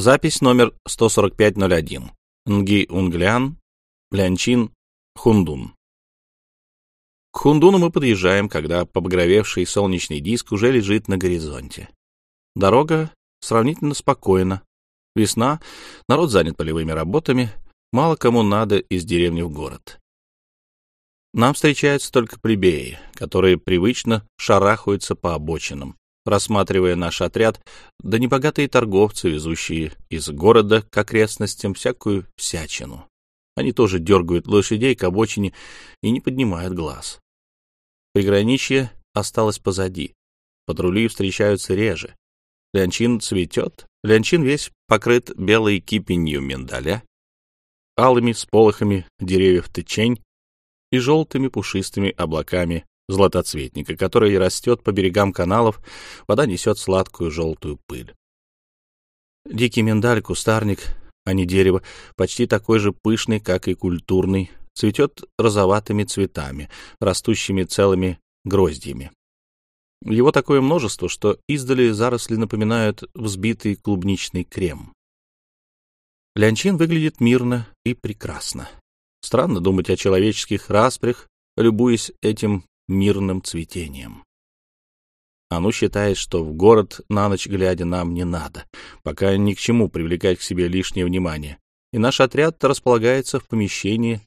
Запись номер 14501. Нги Унглян, Лянчин, Хундун. К Хундуну мы подъезжаем, когда побагровевший солнечный диск уже лежит на горизонте. Дорога сравнительно спокойна. Весна, народ занят полевыми работами, мало кому надо из деревни в город. Нам встречаются только плебеи, которые привычно шарахаются по обочинам, рассматривая наш отряд, да небогатые торговцы, везущие из города к окрестностям всякую всячину. Они тоже дергают лошадей к обочине и не поднимают глаз. Приграничье осталось позади. Патрули встречаются реже. Лянчин цветет, лянчин весь покрыт белой кипенью миндаля, алыми сполохами деревьев тычень и желтыми пушистыми облаками златоцветника, который растет по берегам каналов, вода несет сладкую желтую пыль. Дикий миндаль, кустарник, а не дерево, почти такой же пышный, как и культурный, цветет розоватыми цветами, растущими целыми гроздьями. Его такое множество, что издали заросли напоминают взбитый клубничный крем. Лянчин выглядит мирно и прекрасно. Странно думать о человеческих распрях, любуясь этим мирным цветением. Ану считает, что в город на ночь глядя нам не надо, пока ни к чему привлекать к себе лишнее внимание, и наш отряд располагается в помещении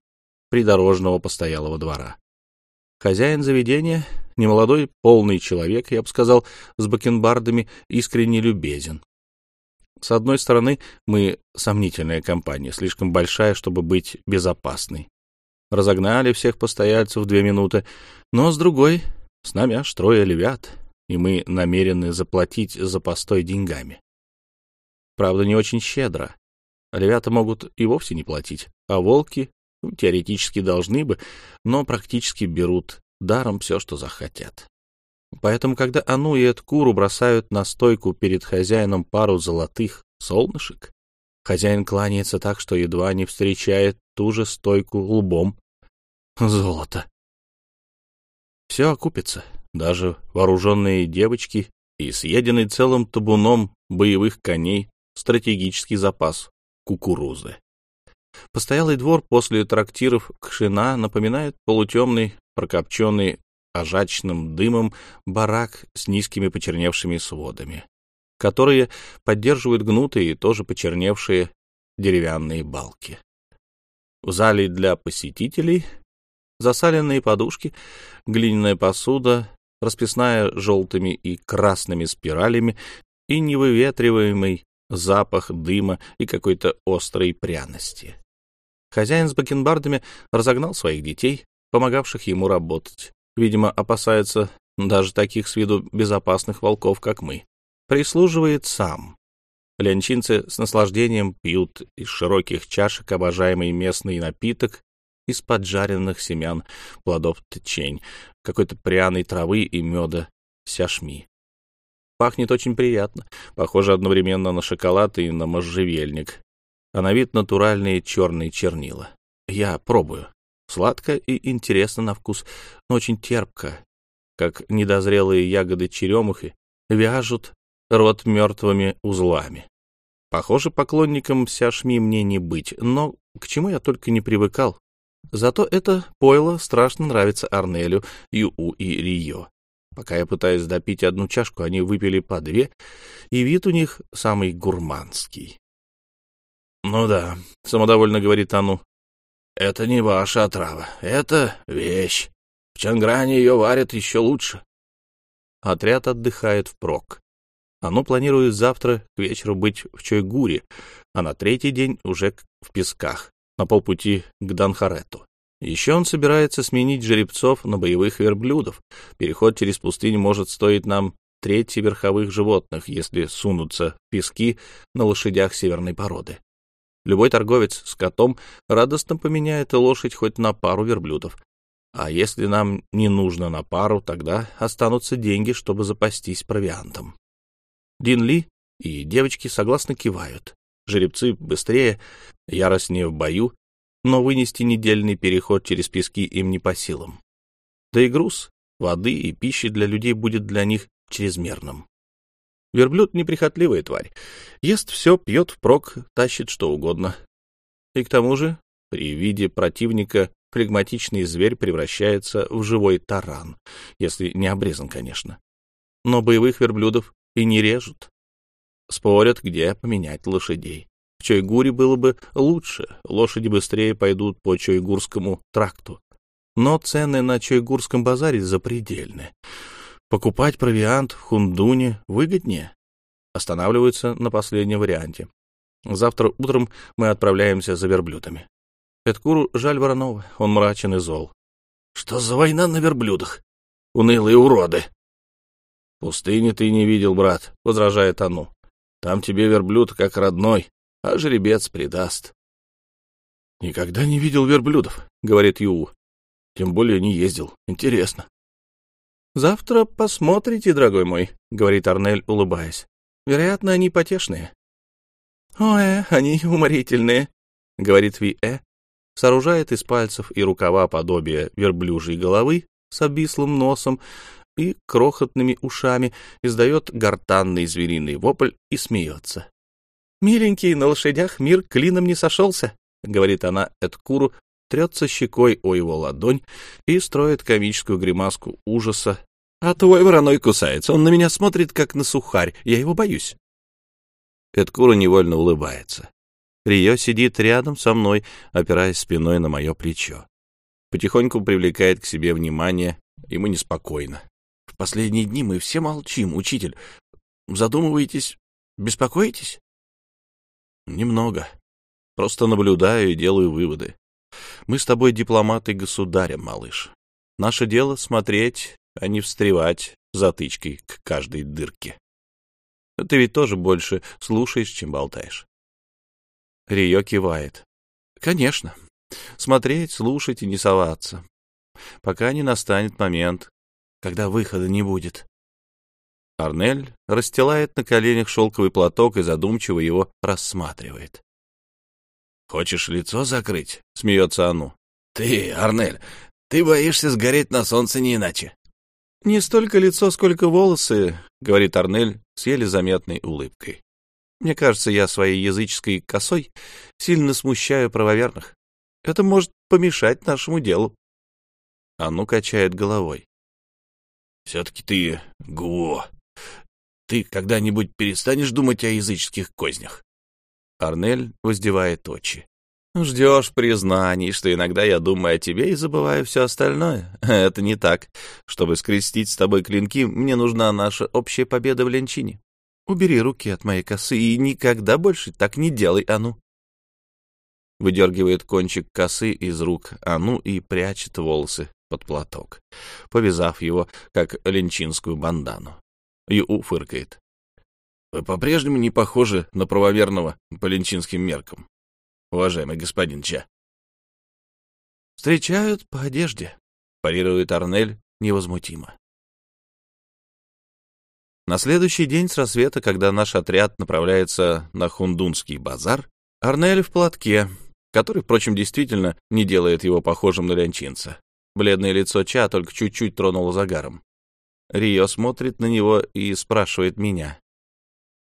придорожного постоялого двора. Хозяин заведения, немолодой, полный человек, я бы сказал, с бакенбардами, искренне любезен. С одной стороны, мы сомнительная компания, слишком большая, чтобы быть безопасной. Разогнали всех постояльцев две минуты, но с другой, с нами аж трое левят, и мы намерены заплатить за постой деньгами. Правда, не очень щедро. Ребята могут и вовсе не платить, а волки теоретически должны бы, но практически берут даром все, что захотят. Поэтому, когда Ану и Эдкуру бросают на стойку перед хозяином пару золотых солнышек, хозяин кланяется так, что едва не встречает ту же стойку лбом. Золото. Все окупится, даже вооруженные девочки и съеденный целым табуном боевых коней стратегический запас кукурузы. Постоялый двор после трактиров Кшина напоминает полутемный, прокопченный ожачным дымом барак с низкими почерневшими сводами, которые поддерживают гнутые и тоже почерневшие деревянные балки. В зале для посетителей засаленные подушки, глиняная посуда, расписная желтыми и красными спиралями и невыветриваемый запах дыма и какой-то острой пряности. Хозяин с бакенбардами разогнал своих детей, помогавших ему работать. Видимо, опасается даже таких с виду безопасных волков, как мы. Прислуживает сам. Ленчинцы с наслаждением пьют из широких чашек обожаемый местный напиток из поджаренных семян плодов тычень, какой-то пряной травы и меда сяшми. Пахнет очень приятно, похоже одновременно на шоколад и на можжевельник, а на вид натуральные черные чернила. Я пробую. Сладко и интересно на вкус, но очень терпко, как недозрелые ягоды черемухи вяжут рот мертвыми узлами. Похоже, поклонником сяшми мне не быть, но к чему я только не привыкал. Зато это пойло страшно нравится Арнелю, Ю и Рио. Пока я пытаюсь допить одну чашку, они выпили по две, и вид у них самый гурманский. — Ну да, — самодовольно говорит Ану, это не ваша отрава, это вещь. В Чангране ее варят еще лучше. Отряд отдыхает впрок. Оно планирует завтра к вечеру быть в Чойгуре, а на третий день уже в Песках, на полпути к Данхарету. Еще он собирается сменить жеребцов на боевых верблюдов. Переход через пустыню может стоить нам трети верховых животных, если сунутся пески на лошадях северной породы. Любой торговец с котом радостно поменяет лошадь хоть на пару верблюдов. А если нам не нужно на пару, тогда останутся деньги, чтобы запастись провиантом. Дин Ли и девочки согласно кивают. Жеребцы быстрее, яростнее в бою, но вынести недельный переход через пески им не по силам. Да и груз, воды и пищи для людей будет для них чрезмерным. Верблюд — неприхотливая тварь. Ест все, пьет впрок, тащит что угодно. И к тому же, при виде противника флегматичный зверь превращается в живой таран, если не обрезан, конечно. Но боевых верблюдов и не режут. Спорят, где поменять лошадей. В Чойгуре было бы лучше, лошади быстрее пойдут по Чойгурскому тракту. Но цены на Чойгурском базаре запредельны. Покупать провиант в Хундуне выгоднее. Останавливаются на последнем варианте. Завтра утром мы отправляемся за верблюдами. Эткуру жаль Воронова, он мрачен и зол. Что за война на верблюдах? Унылые уроды. Пустыни ты не видел, брат, — возражает Ану. Там тебе верблюд как родной, а жеребец предаст. Никогда не видел верблюдов, — говорит Ю. Тем более не ездил. Интересно. «Завтра посмотрите, дорогой мой», — говорит Арнель, улыбаясь. «Вероятно, они потешные». «Ой, они уморительные», — говорит Ви-Э, сооружает из пальцев и рукава подобие верблюжьей головы с обвислым носом и крохотными ушами, издает гортанный звериный вопль и смеется. «Миленький, на лошадях мир клином не сошелся», — говорит она Эдкуру, трется щекой о его ладонь и строит комическую гримаску ужаса. «А твой вороной кусается, он на меня смотрит, как на сухарь, я его боюсь». Эдкура невольно улыбается. Рио сидит рядом со мной, опираясь спиной на мое плечо. Потихоньку привлекает к себе внимание, мы неспокойно. Последние дни мы все молчим, учитель. Задумываетесь, беспокоитесь? Немного. Просто наблюдаю и делаю выводы. Мы с тобой дипломаты государя, малыш. Наше дело — смотреть, а не встревать затычкой к каждой дырке. Ты ведь тоже больше слушаешь, чем болтаешь. Рио кивает. Конечно. Смотреть, слушать и не соваться. Пока не настанет момент, когда выхода не будет. Арнель расстилает на коленях шелковый платок и задумчиво его рассматривает. «Хочешь лицо закрыть?» — смеется Ану. «Ты, Арнель, ты боишься сгореть на солнце не иначе». «Не столько лицо, сколько волосы», — говорит Арнель с еле заметной улыбкой. «Мне кажется, я своей языческой косой сильно смущаю правоверных. Это может помешать нашему делу». Ану качает головой. «Все-таки ты, Гуо, ты когда-нибудь перестанешь думать о языческих кознях?» Арнель воздевает очи. Ждешь признаний, что иногда я думаю о тебе и забываю все остальное. Это не так. Чтобы скрестить с тобой клинки, мне нужна наша общая победа в Ленчине. Убери руки от моей косы и никогда больше так не делай, Ану. Выдергивает кончик косы из рук Ану и прячет волосы под платок, повязав его, как ленчинскую бандану. Ю фыркает. Вы по-прежнему не похожи на правоверного по ленчинским меркам, уважаемый господин Ча. «Встречают по одежде», — парирует Арнель невозмутимо. На следующий день с рассвета, когда наш отряд направляется на Хундунский базар, Арнель в платке, который, впрочем, действительно не делает его похожим на лянчинца. Бледное лицо Ча только чуть-чуть тронуло загаром. Рио смотрит на него и спрашивает меня.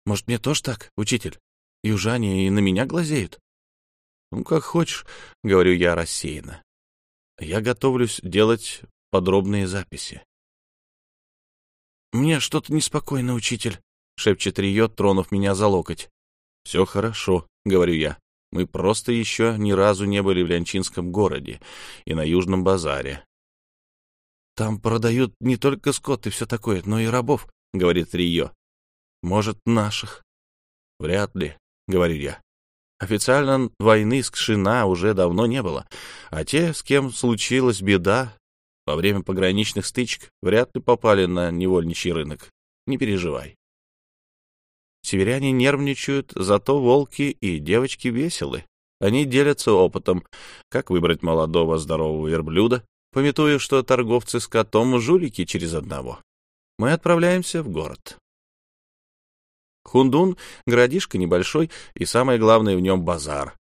Может, мне тоже так, учитель? Южане и на меня глазеют? Ну, как хочешь, — говорю я рассеянно. Я готовлюсь делать подробные записи. Мне что-то неспокойно, учитель, — шепчет Рио, тронув меня за локоть. Все хорошо, — говорю я. Мы просто еще ни разу не были в Лянчинском городе и на Южном базаре. Там продают не только скот и все такое, но и рабов, — говорит Рио. Может, наших? Вряд ли, говорю я. Официально войны с Кшина уже давно не было, а те, с кем случилась беда, во время пограничных стычек вряд ли попали на невольничий рынок. Не переживай. Северяне нервничают, зато волки и девочки веселы. Они делятся опытом, как выбрать молодого здорового верблюда, пометуя, что торговцы с котом жулики через одного. Мы отправляемся в город. Хундун — городишко небольшой, и самое главное в нем базар.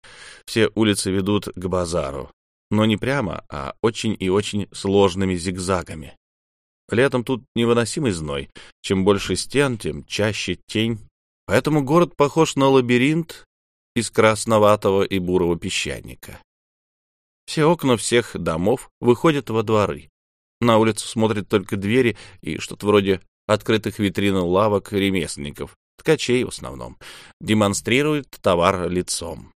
Все улицы ведут к базару, но не прямо, а очень и очень сложными зигзагами. Летом тут невыносимый зной. Чем больше стен, тем чаще тень. Поэтому город похож на лабиринт из красноватого и бурого песчаника. Все окна всех домов выходят во дворы. На улицу смотрят только двери и что-то вроде открытых витрин лавок ремесленников, ткачей в основном, демонстрируют товар лицом.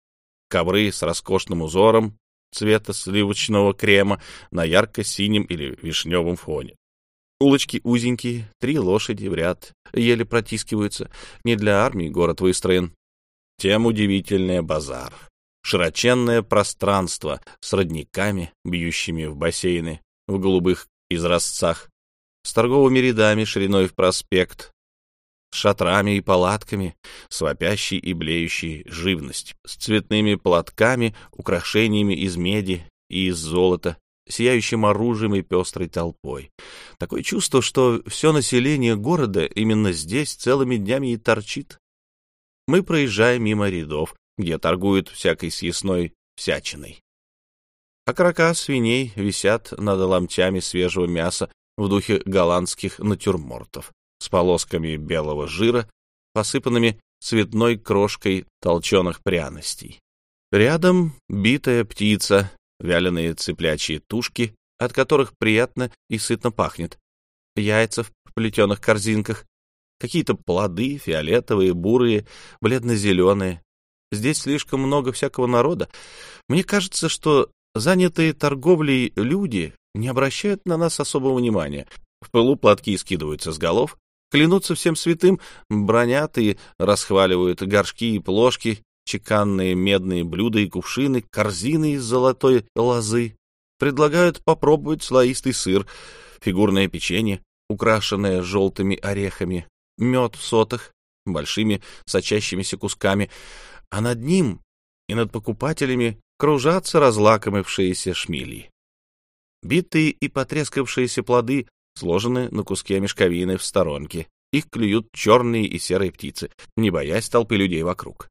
Ковры с роскошным узором цвета сливочного крема на ярко-синем или вишневом фоне. Улочки узенькие, три лошади в ряд, еле протискиваются. Не для армии город выстроен. Тем удивительнее базар. Широченное пространство с родниками, бьющими в бассейны, в голубых изразцах, с торговыми рядами шириной в проспект, с шатрами и палатками, с вопящей и блеющей живностью, с цветными платками, украшениями из меди и из золота, сияющим оружием и пестрой толпой. Такое чувство, что все население города именно здесь целыми днями и торчит. Мы проезжаем мимо рядов, где торгуют всякой съестной всячиной. Окорока свиней висят над ломтями свежего мяса в духе голландских натюрмортов с полосками белого жира, посыпанными цветной крошкой толченых пряностей. Рядом битая птица, вяленые цыплячьи тушки, от которых приятно и сытно пахнет, яйца в плетеных корзинках, какие-то плоды, фиолетовые, бурые, бледно-зеленые. Здесь слишком много всякого народа. Мне кажется, что занятые торговлей люди не обращают на нас особого внимания. В пылу платки скидываются с голов, клянутся всем святым, бронят и расхваливают горшки и плошки, чеканные медные блюда и кувшины, корзины из золотой лозы. Предлагают попробовать слоистый сыр, фигурное печенье, украшенное желтыми орехами, мед в сотах, большими сочащимися кусками, а над ним и над покупателями кружатся разлакомившиеся шмели. Битые и потрескавшиеся плоды сложены на куске мешковины в сторонке. Их клюют черные и серые птицы, не боясь толпы людей вокруг.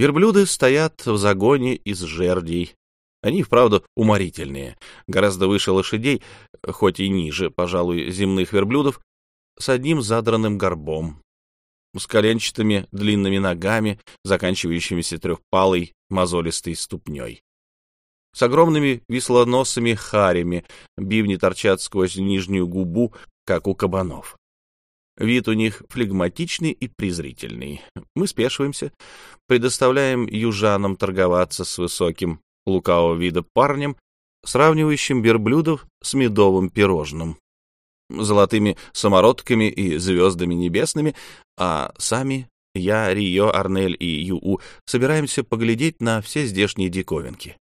Верблюды стоят в загоне из жердей. Они, вправду, уморительные, гораздо выше лошадей, хоть и ниже, пожалуй, земных верблюдов, с одним задранным горбом, с коленчатыми длинными ногами, заканчивающимися трехпалой мозолистой ступней. С огромными веслоносыми харями, бивни торчат сквозь нижнюю губу, как у кабанов. Вид у них флегматичный и презрительный. Мы спешиваемся, предоставляем южанам торговаться с высоким, лукавого вида парнем, сравнивающим верблюдов с медовым пирожным, золотыми самородками и звездами небесными, а сами я, Рио, Арнель и Юу собираемся поглядеть на все здешние диковинки.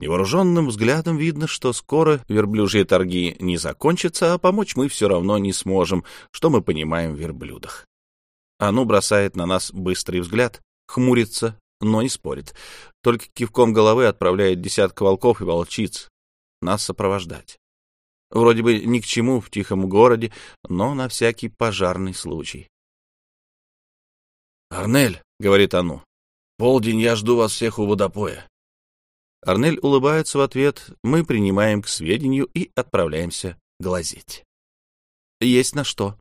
Невооруженным взглядом видно, что скоро верблюжьи торги не закончатся, а помочь мы все равно не сможем, что мы понимаем в верблюдах. Ану бросает на нас быстрый взгляд, хмурится, но не спорит. Только кивком головы отправляет десятка волков и волчиц нас сопровождать. Вроде бы ни к чему в тихом городе, но на всякий пожарный случай. «Арнель», — говорит Ану, — «полдень я жду вас всех у водопоя. Арнель улыбается в ответ, мы принимаем к сведению и отправляемся глазеть. Есть на что.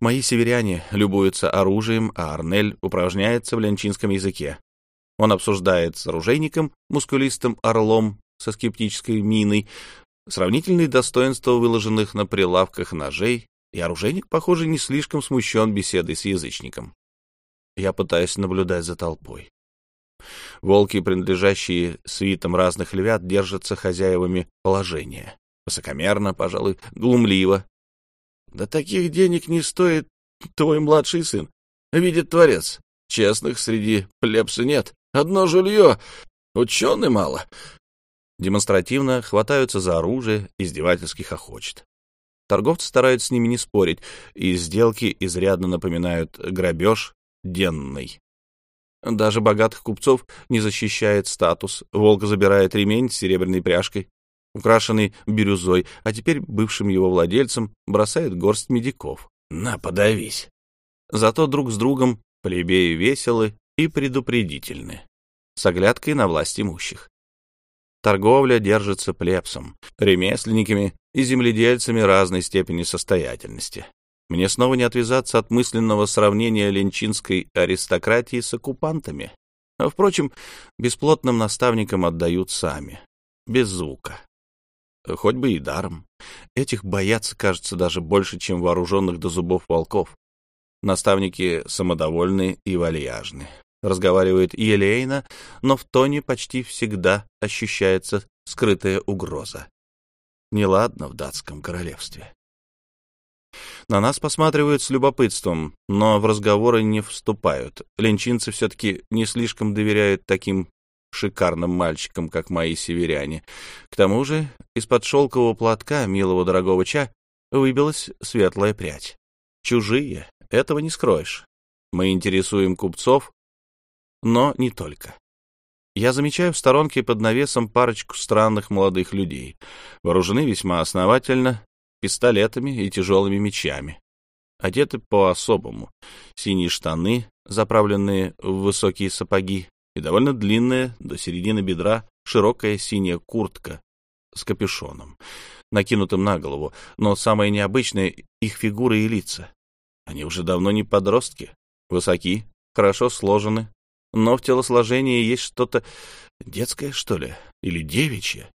Мои северяне любуются оружием, а Арнель упражняется в лянчинском языке. Он обсуждает с оружейником, мускулистым орлом со скептической миной, сравнительные достоинства выложенных на прилавках ножей, и оружейник, похоже, не слишком смущен беседой с язычником. Я пытаюсь наблюдать за толпой. Волки, принадлежащие свитам разных львят, держатся хозяевами положения. Высокомерно, пожалуй, глумливо. Да таких денег не стоит твой младший сын. Видит творец. Честных среди плебса нет. Одно жулье. Ученый мало. Демонстративно хватаются за оружие, издевательски хохочет. Торговцы стараются с ними не спорить, и сделки изрядно напоминают грабеж денный. Даже богатых купцов не защищает статус. Волк забирает ремень с серебряной пряжкой, украшенный бирюзой, а теперь бывшим его владельцем бросает горсть медиков. На, подавись. Зато друг с другом плебеи веселы и предупредительны, с оглядкой на власть имущих. Торговля держится плебсом, ремесленниками и земледельцами разной степени состоятельности. Мне снова не отвязаться от мысленного сравнения ленчинской аристократии с оккупантами. А, впрочем, бесплотным наставникам отдают сами, без звука. Хоть бы и даром. Этих боятся, кажется, даже больше, чем вооруженных до зубов волков. Наставники самодовольны и вальяжны. Разговаривают елейно, но в тоне почти всегда ощущается скрытая угроза. Неладно в датском королевстве. На нас посматривают с любопытством, но в разговоры не вступают. Ленчинцы все-таки не слишком доверяют таким шикарным мальчикам, как мои северяне. К тому же из-под шелкового платка милого дорогого ча выбилась светлая прядь. Чужие, этого не скроешь. Мы интересуем купцов, но не только. Я замечаю в сторонке под навесом парочку странных молодых людей. Вооружены весьма основательно, пистолетами и тяжелыми мечами. Одеты по-особому. Синие штаны, заправленные в высокие сапоги, и довольно длинная, до середины бедра, широкая синяя куртка с капюшоном, накинутым на голову. Но самое необычное — их фигуры и лица. Они уже давно не подростки, высоки, хорошо сложены, но в телосложении есть что-то детское, что ли, или девичье.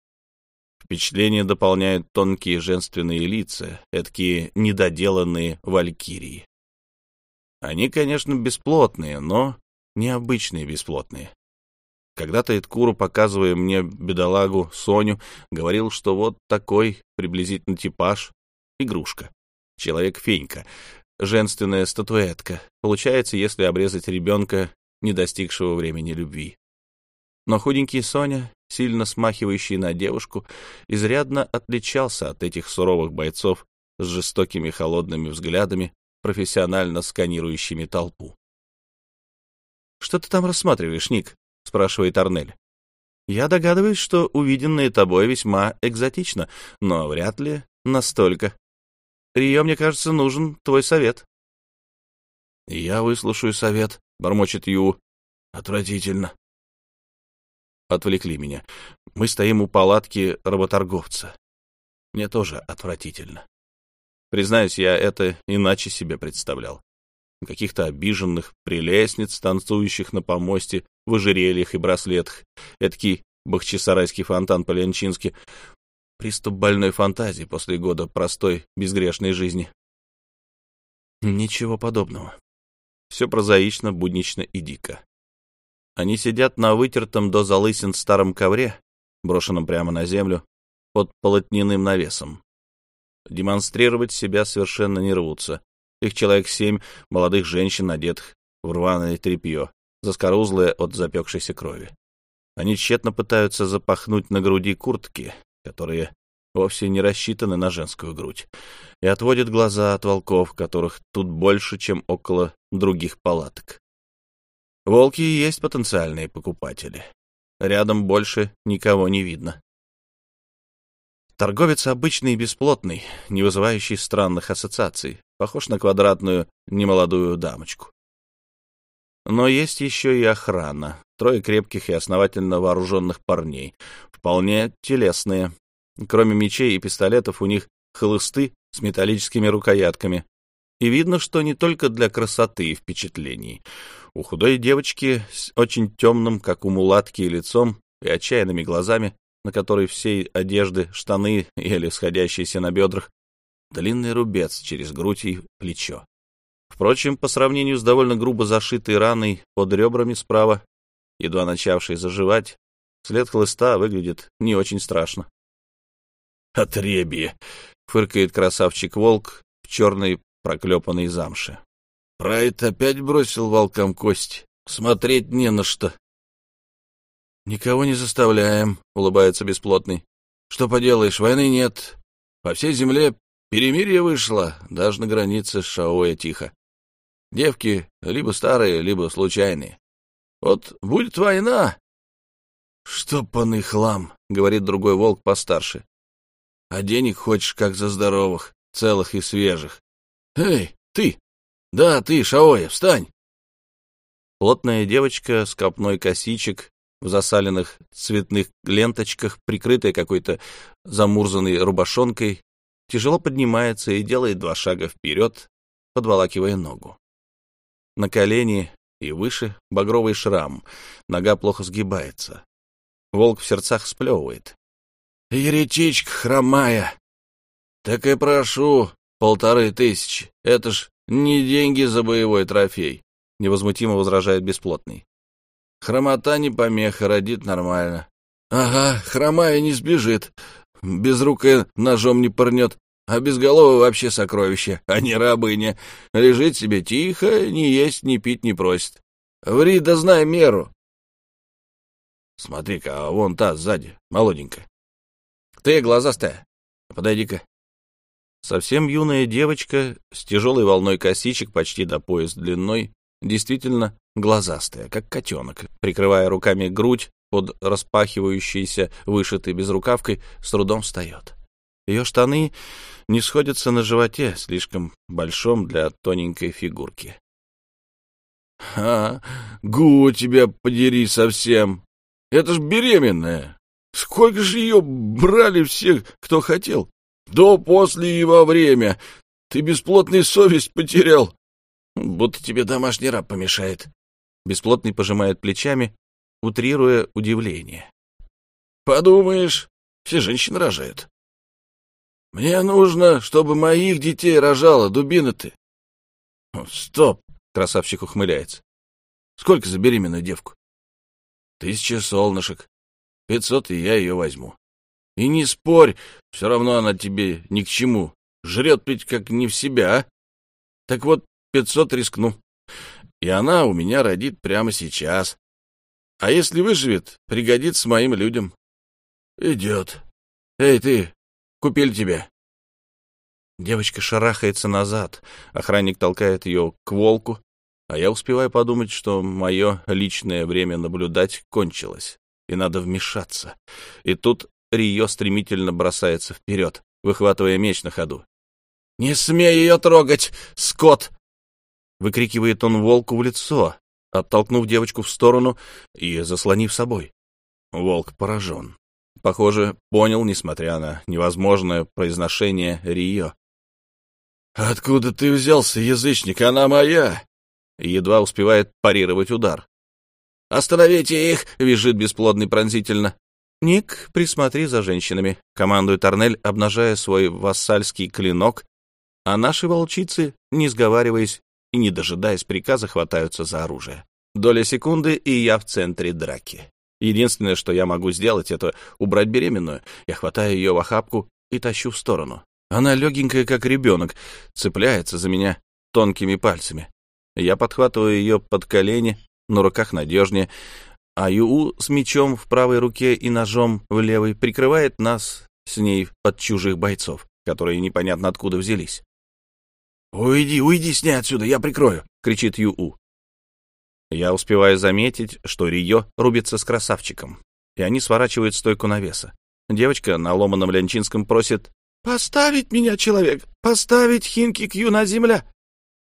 Впечатление дополняют тонкие женственные лица, эдакие недоделанные валькирии. Они, конечно, бесплотные, но необычные бесплотные. Когда-то Эдкуру, показывая мне бедолагу Соню, говорил, что вот такой приблизительно типаж — игрушка. Человек-фенька, женственная статуэтка. Получается, если обрезать ребенка, не достигшего времени любви. Но худенький Соня сильно смахивающий на девушку, изрядно отличался от этих суровых бойцов с жестокими холодными взглядами, профессионально сканирующими толпу. «Что ты там рассматриваешь, Ник?» — спрашивает Арнель. «Я догадываюсь, что увиденное тобой весьма экзотично, но вряд ли настолько. Рио, мне кажется, нужен твой совет». «Я выслушаю совет», — бормочет Ю. «Отвратительно отвлекли меня. Мы стоим у палатки работорговца. Мне тоже отвратительно. Признаюсь, я это иначе себе представлял. Каких-то обиженных прелестниц, танцующих на помосте, в ожерельях и браслетах. Эдакий бахчисарайский фонтан по-ленчински. Приступ больной фантазии после года простой, безгрешной жизни. Ничего подобного. Все прозаично, буднично и дико. Они сидят на вытертом до залысин старом ковре, брошенном прямо на землю, под полотняным навесом. Демонстрировать себя совершенно не рвутся. Их человек семь молодых женщин, одетых в рваное тряпье, заскорузлое от запекшейся крови. Они тщетно пытаются запахнуть на груди куртки, которые вовсе не рассчитаны на женскую грудь, и отводят глаза от волков, которых тут больше, чем около других палаток. Волки и есть потенциальные покупатели. Рядом больше никого не видно. Торговец обычный и бесплотный, не вызывающий странных ассоциаций, похож на квадратную немолодую дамочку. Но есть еще и охрана, трое крепких и основательно вооруженных парней, вполне телесные. Кроме мечей и пистолетов у них хлысты с металлическими рукоятками. И видно, что не только для красоты и впечатлений. У худой девочки с очень темным, как у мулатки, лицом и отчаянными глазами, на которой всей одежды штаны, еле сходящиеся на бедрах, длинный рубец через грудь и плечо. Впрочем, по сравнению с довольно грубо зашитой раной под ребрами справа, едва начавшей заживать, след хлыста выглядит не очень страшно. «Отребье!» — фыркает красавчик-волк в черной проклепанной замше. Прайд опять бросил волкам кость. Смотреть не на что. «Никого не заставляем», — улыбается бесплотный. «Что поделаешь, войны нет. По всей земле перемирие вышло, даже на границе с Шаоя тихо. Девки либо старые, либо случайные. Вот будет война...» «Штопанный хлам», — говорит другой волк постарше. «А денег хочешь, как за здоровых, целых и свежих. Эй, ты, «Да, ты, Шаоя, встань!» Плотная девочка с копной косичек в засаленных цветных ленточках, прикрытая какой-то замурзанной рубашонкой, тяжело поднимается и делает два шага вперед, подволакивая ногу. На колени и выше багровый шрам, нога плохо сгибается. Волк в сердцах сплевывает. «Еретичка хромая! Так и прошу, полторы тысячи. Это ж не деньги за боевой трофей», — невозмутимо возражает бесплотный. «Хромота не помеха, родит нормально». «Ага, хромая не сбежит, безрукая ножом не пырнет, а безголовый вообще сокровище, а не рабыня. Лежит себе тихо, ни есть, ни пить не просит. Ври да знай меру». «Смотри-ка, а вон та сзади, молоденькая». «Ты глазастая, подойди-ка». Совсем юная девочка с тяжелой волной косичек почти до пояс длиной, действительно глазастая, как котенок, прикрывая руками грудь под распахивающейся вышитой безрукавкой, с трудом встает. Ее штаны не сходятся на животе, слишком большом для тоненькой фигурки. — А, гу тебя подери совсем! Это ж беременная! Сколько же ее брали всех, кто хотел? До, после и во время. Ты бесплотный совесть потерял. Будто тебе домашний раб помешает. Бесплотный пожимает плечами, утрируя удивление. Подумаешь, все женщины рожают. Мне нужно, чтобы моих детей рожала, дубина ты. Стоп, красавчик ухмыляется. Сколько за беременную девку? Тысяча солнышек. Пятьсот, и я ее возьму. И не спорь, все равно она тебе ни к чему. Жрет ведь как не в себя, а? Так вот, пятьсот рискну. И она у меня родит прямо сейчас. А если выживет, пригодится моим людям. Идет. Эй, ты, купили тебя. Девочка шарахается назад. Охранник толкает ее к волку, а я успеваю подумать, что мое личное время наблюдать кончилось, и надо вмешаться. И тут Рио стремительно бросается вперед, выхватывая меч на ходу. «Не смей ее трогать, Скотт!» Выкрикивает он волку в лицо, оттолкнув девочку в сторону и заслонив собой. Волк поражен. Похоже, понял, несмотря на невозможное произношение Рио. «Откуда ты взялся, язычник? Она моя!» Едва успевает парировать удар. «Остановите их!» — визжит бесплодный пронзительно. «Ник, присмотри за женщинами», — командует Арнель, обнажая свой вассальский клинок, а наши волчицы, не сговариваясь и не дожидаясь приказа, хватаются за оружие. Доля секунды, и я в центре драки. Единственное, что я могу сделать, это убрать беременную. Я хватаю ее в охапку и тащу в сторону. Она легенькая, как ребенок, цепляется за меня тонкими пальцами. Я подхватываю ее под колени, на руках надежнее, а Ю с мечом в правой руке и ножом в левой прикрывает нас с ней под чужих бойцов, которые непонятно откуда взялись. «Уйди, уйди с ней отсюда, я прикрою!» — кричит Ю. Я успеваю заметить, что Рио рубится с красавчиком, и они сворачивают стойку навеса. Девочка на ломаном лянчинском просит «Поставить меня, человек! Поставить Хинки Кью на земля!»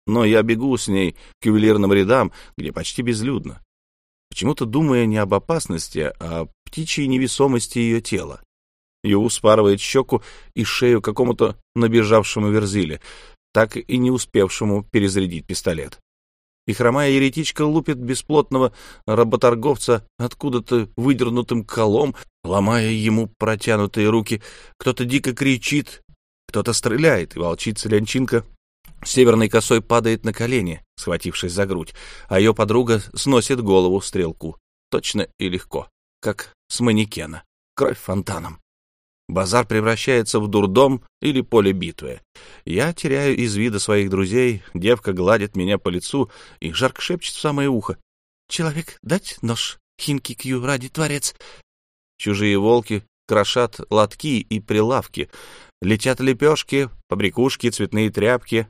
Но я бегу с ней к ювелирным рядам, где почти безлюдно почему-то думая не об опасности, а о птичьей невесомости ее тела. Ю спарывает щеку и шею какому-то набежавшему верзиле, так и не успевшему перезарядить пистолет. И хромая еретичка лупит бесплотного работорговца откуда-то выдернутым колом, ломая ему протянутые руки. Кто-то дико кричит, кто-то стреляет, и волчица-лянчинка Северной косой падает на колени, схватившись за грудь, а ее подруга сносит голову стрелку. Точно и легко, как с манекена. Кровь фонтаном. Базар превращается в дурдом или поле битвы. Я теряю из вида своих друзей, девка гладит меня по лицу и жарко шепчет в самое ухо. «Человек, дать нож, хинки кью ради творец!» Чужие волки крошат лотки и прилавки, летят лепешки, побрякушки, цветные тряпки,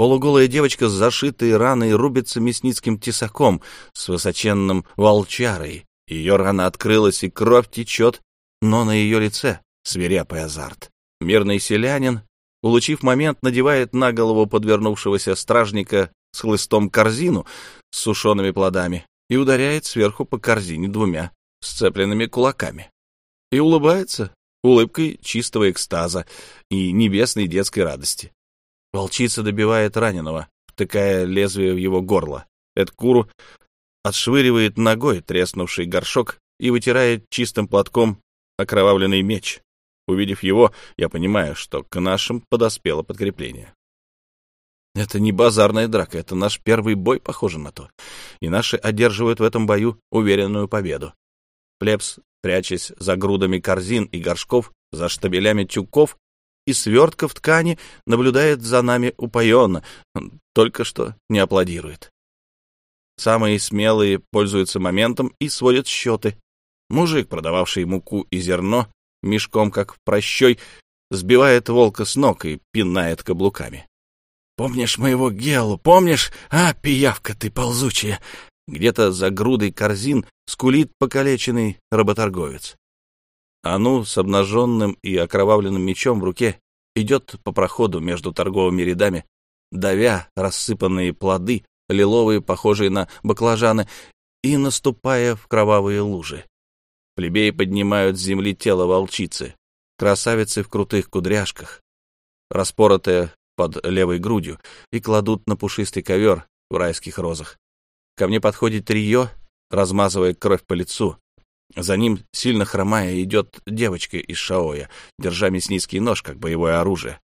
Полуголая девочка с зашитой раной рубится мясницким тесаком с высоченным волчарой. Ее рана открылась, и кровь течет, но на ее лице свирепый азарт. Мирный селянин, улучив момент, надевает на голову подвернувшегося стражника с хлыстом корзину с сушеными плодами и ударяет сверху по корзине двумя сцепленными кулаками. И улыбается, улыбкой чистого экстаза и небесной детской радости. Волчица добивает раненого, втыкая лезвие в его горло. Эдкуру отшвыривает ногой треснувший горшок и вытирает чистым платком окровавленный меч. Увидев его, я понимаю, что к нашим подоспело подкрепление. Это не базарная драка, это наш первый бой, похоже на то. И наши одерживают в этом бою уверенную победу. Плебс, прячась за грудами корзин и горшков, за штабелями тюков и свертков ткани, наблюдает за нами упоенно, только что не аплодирует. Самые смелые пользуются моментом и сводят счеты. Мужик, продававший муку и зерно, мешком как прощой, сбивает волка с ног и пинает каблуками. «Помнишь моего Гелу? Помнишь? А, пиявка ты ползучая!» Где-то за грудой корзин скулит покалеченный работорговец. А ну, с обнаженным и окровавленным мечом в руке идет по проходу между торговыми рядами, давя рассыпанные плоды, лиловые, похожие на баклажаны, и наступая в кровавые лужи. Плебеи поднимают с земли тело волчицы, красавицы в крутых кудряшках, распоротая под левой грудью, и кладут на пушистый ковер в райских розах. Ко мне подходит Рио, размазывая кровь по лицу. За ним, сильно хромая, идет девочка из Шаоя, держа мясницкий нож, как боевое оружие.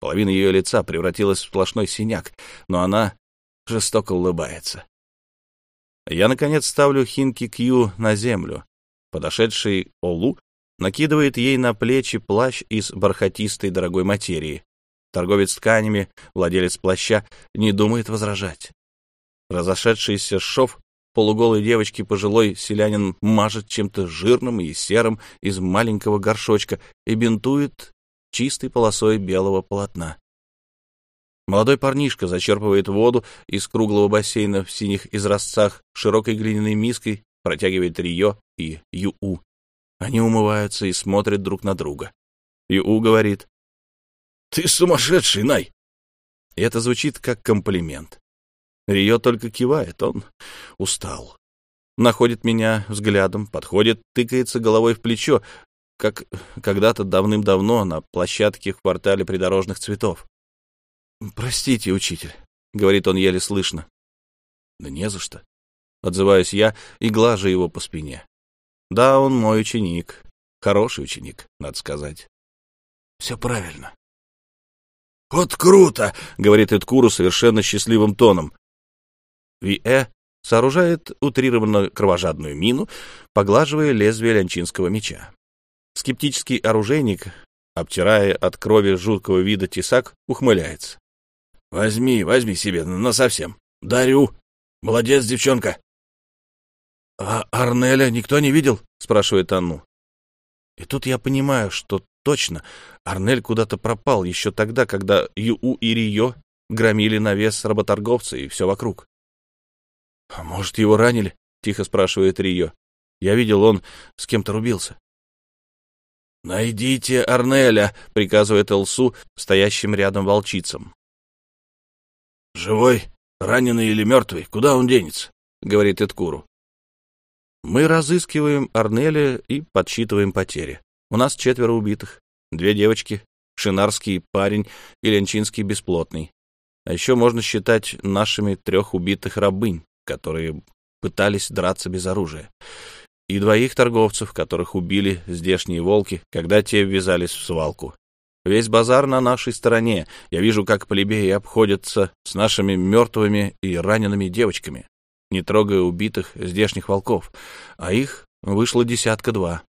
Половина ее лица превратилась в сплошной синяк, но она жестоко улыбается. Я, наконец, ставлю Хинки Кью на землю, Подошедший Олу накидывает ей на плечи плащ из бархатистой дорогой материи. Торговец тканями, владелец плаща, не думает возражать. Разошедшийся шов полуголой девочки пожилой селянин мажет чем-то жирным и серым из маленького горшочка и бинтует чистой полосой белого полотна. Молодой парнишка зачерпывает воду из круглого бассейна в синих изразцах широкой глиняной миской протягивает Рио и Ю-У. Они умываются и смотрят друг на друга. Ю-У говорит, «Ты сумасшедший, Най!» И это звучит как комплимент. Рио только кивает, он устал. Находит меня взглядом, подходит, тыкается головой в плечо, как когда-то давным-давно на площадке в квартале придорожных цветов. «Простите, учитель», — говорит он еле слышно. «Да не за что. — отзываюсь я и глажу его по спине. Да, он мой ученик. Хороший ученик, надо сказать. Все правильно. «Вот круто!» — говорит Эдкуру совершенно счастливым тоном. Ви-Э сооружает утрированно кровожадную мину, поглаживая лезвие лянчинского меча. Скептический оружейник, обтирая от крови жуткого вида тесак, ухмыляется. — Возьми, возьми себе, насовсем. Дарю. Молодец, девчонка. «А Арнеля никто не видел?» — спрашивает Анну. И тут я понимаю, что точно Арнель куда-то пропал еще тогда, когда Ю и Рио громили навес работорговца и все вокруг. «А может, его ранили?» — тихо спрашивает Рио. «Я видел, он с кем-то рубился». «Найдите Арнеля!» — приказывает Элсу, стоящим рядом волчицам. «Живой, раненый или мертвый? Куда он денется?» — говорит Эдкуру. Мы разыскиваем Арнеля и подсчитываем потери. У нас четверо убитых. Две девочки, шинарский парень и ленчинский бесплотный. А еще можно считать нашими трех убитых рабынь, которые пытались драться без оружия. И двоих торговцев, которых убили здешние волки, когда те ввязались в свалку. Весь базар на нашей стороне. Я вижу, как плебеи обходятся с нашими мертвыми и ранеными девочками не трогая убитых здешних волков, а их вышло десятка-два.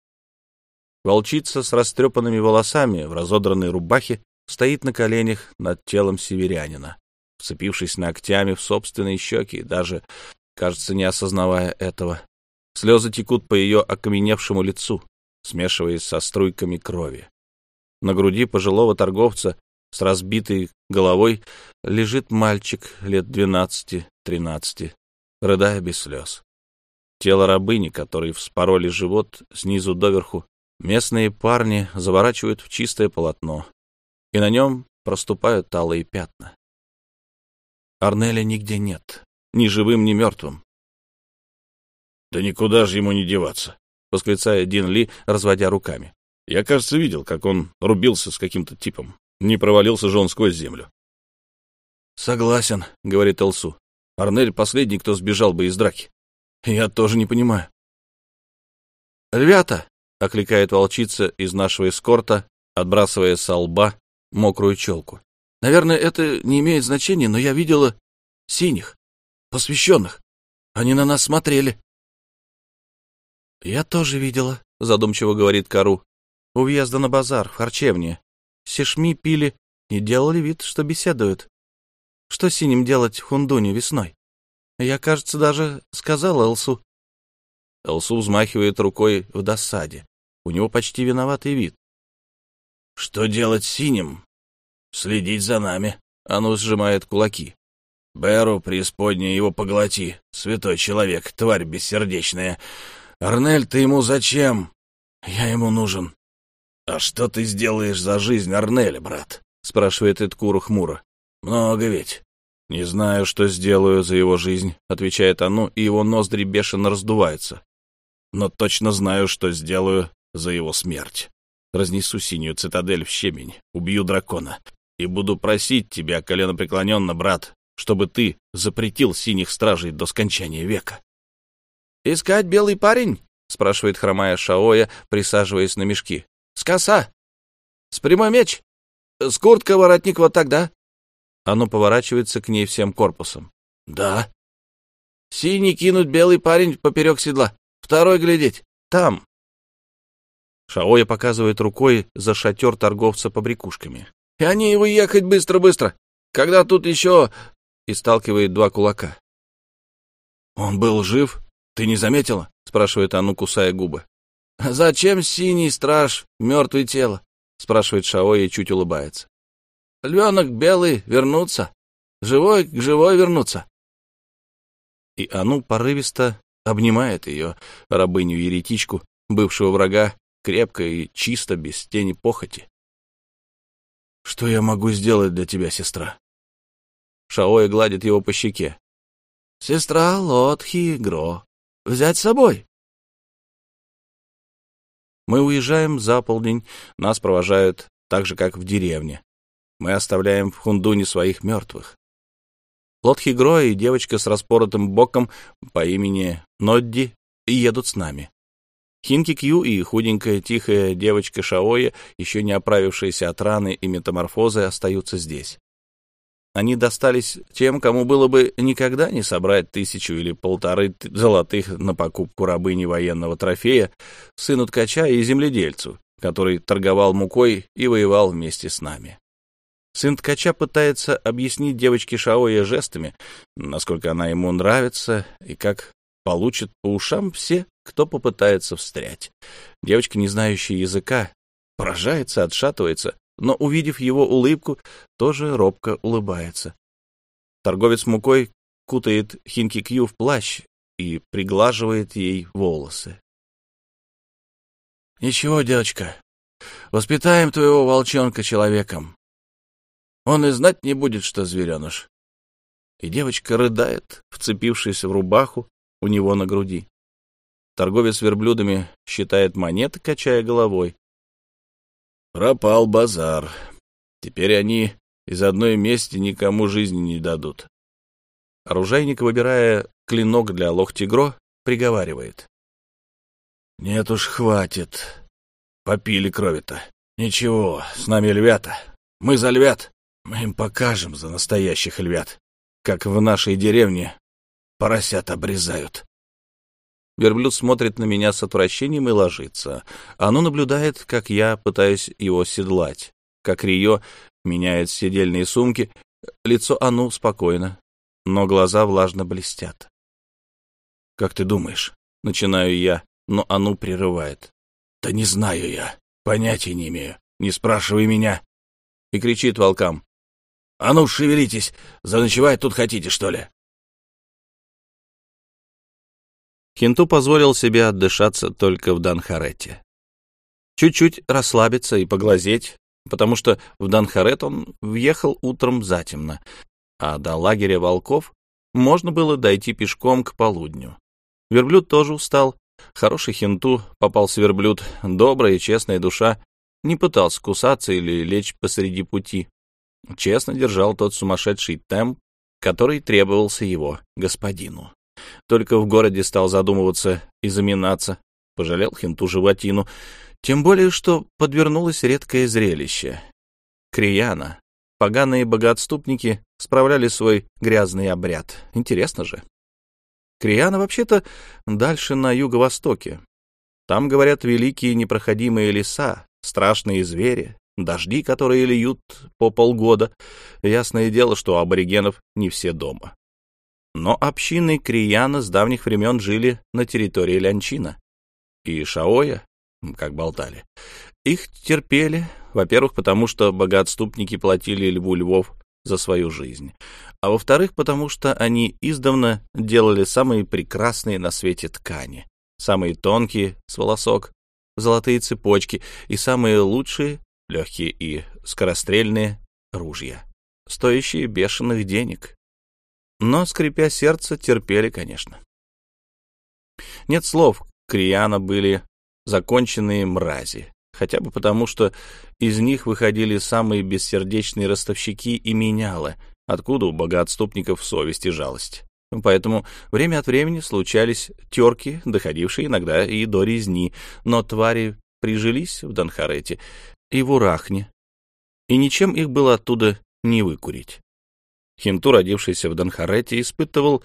Волчица с растрепанными волосами в разодранной рубахе стоит на коленях над телом северянина, вцепившись ногтями в собственные щеки, даже, кажется, не осознавая этого. Слезы текут по ее окаменевшему лицу, смешиваясь со струйками крови. На груди пожилого торговца с разбитой головой лежит мальчик лет двенадцати-тринадцати, рыдая без слез. Тело рабыни, которой вспороли живот снизу доверху, местные парни заворачивают в чистое полотно, и на нем проступают талые пятна. Арнеля нигде нет, ни живым, ни мертвым. — Да никуда же ему не деваться, — восклицает Дин Ли, разводя руками. Я, кажется, видел, как он рубился с каким-то типом. Не провалился же он сквозь землю. «Согласен», — говорит Элсу. «Арнель последний, кто сбежал бы из драки. Я тоже не понимаю». «Львята!» — окликает волчица из нашего эскорта, отбрасывая со лба мокрую челку. «Наверное, это не имеет значения, но я видела синих, посвященных. Они на нас смотрели». «Я тоже видела», — задумчиво говорит Кару. «У въезда на базар, в харчевне. Сишми пили и делали вид, что беседуют. Что синим делать в Хундуне весной? Я, кажется, даже сказал Элсу». Элсу взмахивает рукой в досаде. У него почти виноватый вид. «Что делать синим? Следить за нами». Оно сжимает кулаки. «Беру, преисподнее его поглоти, святой человек, тварь бессердечная. Арнель, ты ему зачем? Я ему нужен». «А что ты сделаешь за жизнь Арнеля, брат?» — спрашивает Эдкуру хмуро. «Много ведь». «Не знаю, что сделаю за его жизнь», — отвечает Ану, и его ноздри бешено раздуваются но точно знаю, что сделаю за его смерть. Разнесу синюю цитадель в щебень, убью дракона и буду просить тебя, коленопреклоненно, брат, чтобы ты запретил синих стражей до скончания века. — Искать белый парень? — спрашивает хромая Шаоя, присаживаясь на мешки. — С коса? С прямой меч? С куртка воротник вот тогда? Оно поворачивается к ней всем корпусом. — Да. — Синий кинуть белый парень поперек седла. Второй глядеть. Там. Шаоя показывает рукой за шатер торговца побрякушками. И они его ехать быстро-быстро. Когда тут еще... И сталкивает два кулака. Он был жив? Ты не заметила? Спрашивает Ану, кусая губы. Зачем синий страж мертвое тело? Спрашивает Шаоя и чуть улыбается. Львенок белый вернуться. Живой к живой вернуться. И Ану порывисто обнимает ее, рабыню-еретичку, бывшего врага, крепко и чисто, без тени похоти. «Что я могу сделать для тебя, сестра?» Шаоя гладит его по щеке. «Сестра Лотхи Гро. Взять с собой?» Мы уезжаем за полдень, нас провожают так же, как в деревне. Мы оставляем в Хундуне своих мертвых. Лотхигро и девочка с распоротым боком по имени Нодди едут с нами. Хинки Кью и худенькая тихая девочка Шаоя, еще не оправившиеся от раны и метаморфозы, остаются здесь. Они достались тем, кому было бы никогда не собрать тысячу или полторы золотых на покупку рабыни военного трофея, сыну ткача и земледельцу, который торговал мукой и воевал вместе с нами. Сын ткача пытается объяснить девочке Шаоя жестами, насколько она ему нравится и как получит по ушам все, кто попытается встрять. Девочка, не знающая языка, поражается, отшатывается, но, увидев его улыбку, тоже робко улыбается. Торговец мукой кутает Хинки Кью в плащ и приглаживает ей волосы. «Ничего, девочка, воспитаем твоего волчонка человеком. Он и знать не будет, что звереныш. И девочка рыдает, вцепившись в рубаху у него на груди. Торговец верблюдами считает монеты, качая головой. Пропал базар. Теперь они из одной мести никому жизни не дадут. Оружейник, выбирая клинок для лох-тигро, приговаривает. — Нет уж, хватит. Попили крови-то. Ничего, с нами львята. Мы за львят. Мы им покажем за настоящих львят, как в нашей деревне поросят обрезают. Верблюд смотрит на меня с отвращением и ложится. Оно наблюдает, как я пытаюсь его седлать, как Рио меняет седельные сумки. Лицо Ану спокойно, но глаза влажно блестят. «Как ты думаешь?» — начинаю я, но Ану прерывает. «Да не знаю я, понятия не имею, не спрашивай меня!» И кричит волкам. А ну, шевелитесь! Заночевать тут хотите, что ли?» Хинту позволил себе отдышаться только в Данхарете. Чуть-чуть расслабиться и поглазеть, потому что в Данхарет он въехал утром затемно, а до лагеря волков можно было дойти пешком к полудню. Верблюд тоже устал Хороший хинту попался верблюд, добрая и честная душа, не пытался кусаться или лечь посреди пути. Честно держал тот сумасшедший темп, который требовался его господину. Только в городе стал задумываться и заминаться, пожалел хинту животину, тем более, что подвернулось редкое зрелище. Крияна, поганые богоотступники, справляли свой грязный обряд. Интересно же. Крияна вообще-то дальше на юго-востоке. Там, говорят, великие непроходимые леса, страшные звери, дожди, которые льют по полгода. Ясное дело, что у аборигенов не все дома. Но общины Крияна с давних времен жили на территории Лянчина. И Шаоя, как болтали, их терпели, во-первых, потому что богоотступники платили льву львов за свою жизнь, а во-вторых, потому что они издавна делали самые прекрасные на свете ткани, самые тонкие с волосок, золотые цепочки и самые лучшие, легкие и скорострельные ружья, стоящие бешеных денег. Но, скрипя сердце, терпели, конечно. Нет слов, Крияна были законченные мрази, хотя бы потому, что из них выходили самые бессердечные ростовщики и менялы, откуда у богоотступников совесть и жалость. Поэтому время от времени случались терки, доходившие иногда и до резни, но твари прижились в Донхарете и в Урахне, и ничем их было оттуда не выкурить. Хинту, родившийся в Донхарете, испытывал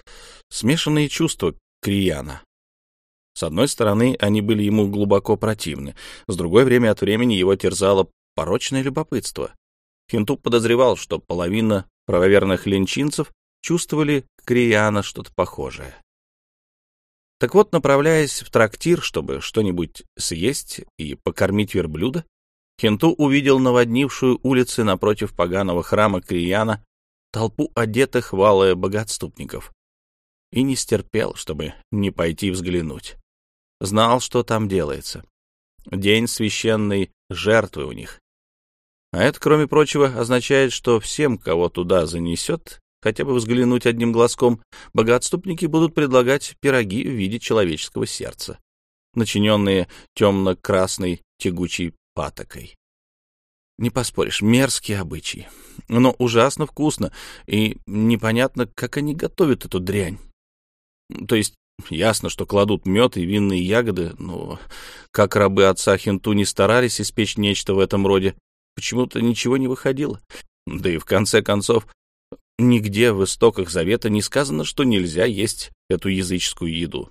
смешанные чувства Крияна. С одной стороны, они были ему глубоко противны, с другой, время от времени его терзало порочное любопытство. Хинту подозревал, что половина правоверных ленчинцев чувствовали к Крияна что-то похожее. Так вот, направляясь в трактир, чтобы что-нибудь съесть и покормить верблюда, Хинту увидел наводнившую улицы напротив поганого храма Крияна толпу одетых в алое богатступников и не стерпел, чтобы не пойти взглянуть. Знал, что там делается. День священной жертвы у них. А это, кроме прочего, означает, что всем, кого туда занесет, хотя бы взглянуть одним глазком, богатступники будут предлагать пироги в виде человеческого сердца, начиненные темно-красной тягучей патокой. Не поспоришь, мерзкие обычаи. Но ужасно вкусно, и непонятно, как они готовят эту дрянь. То есть Ясно, что кладут мед и винные ягоды, но как рабы отца Хинту не старались испечь нечто в этом роде, почему-то ничего не выходило. Да и в конце концов, нигде в истоках завета не сказано, что нельзя есть эту языческую еду.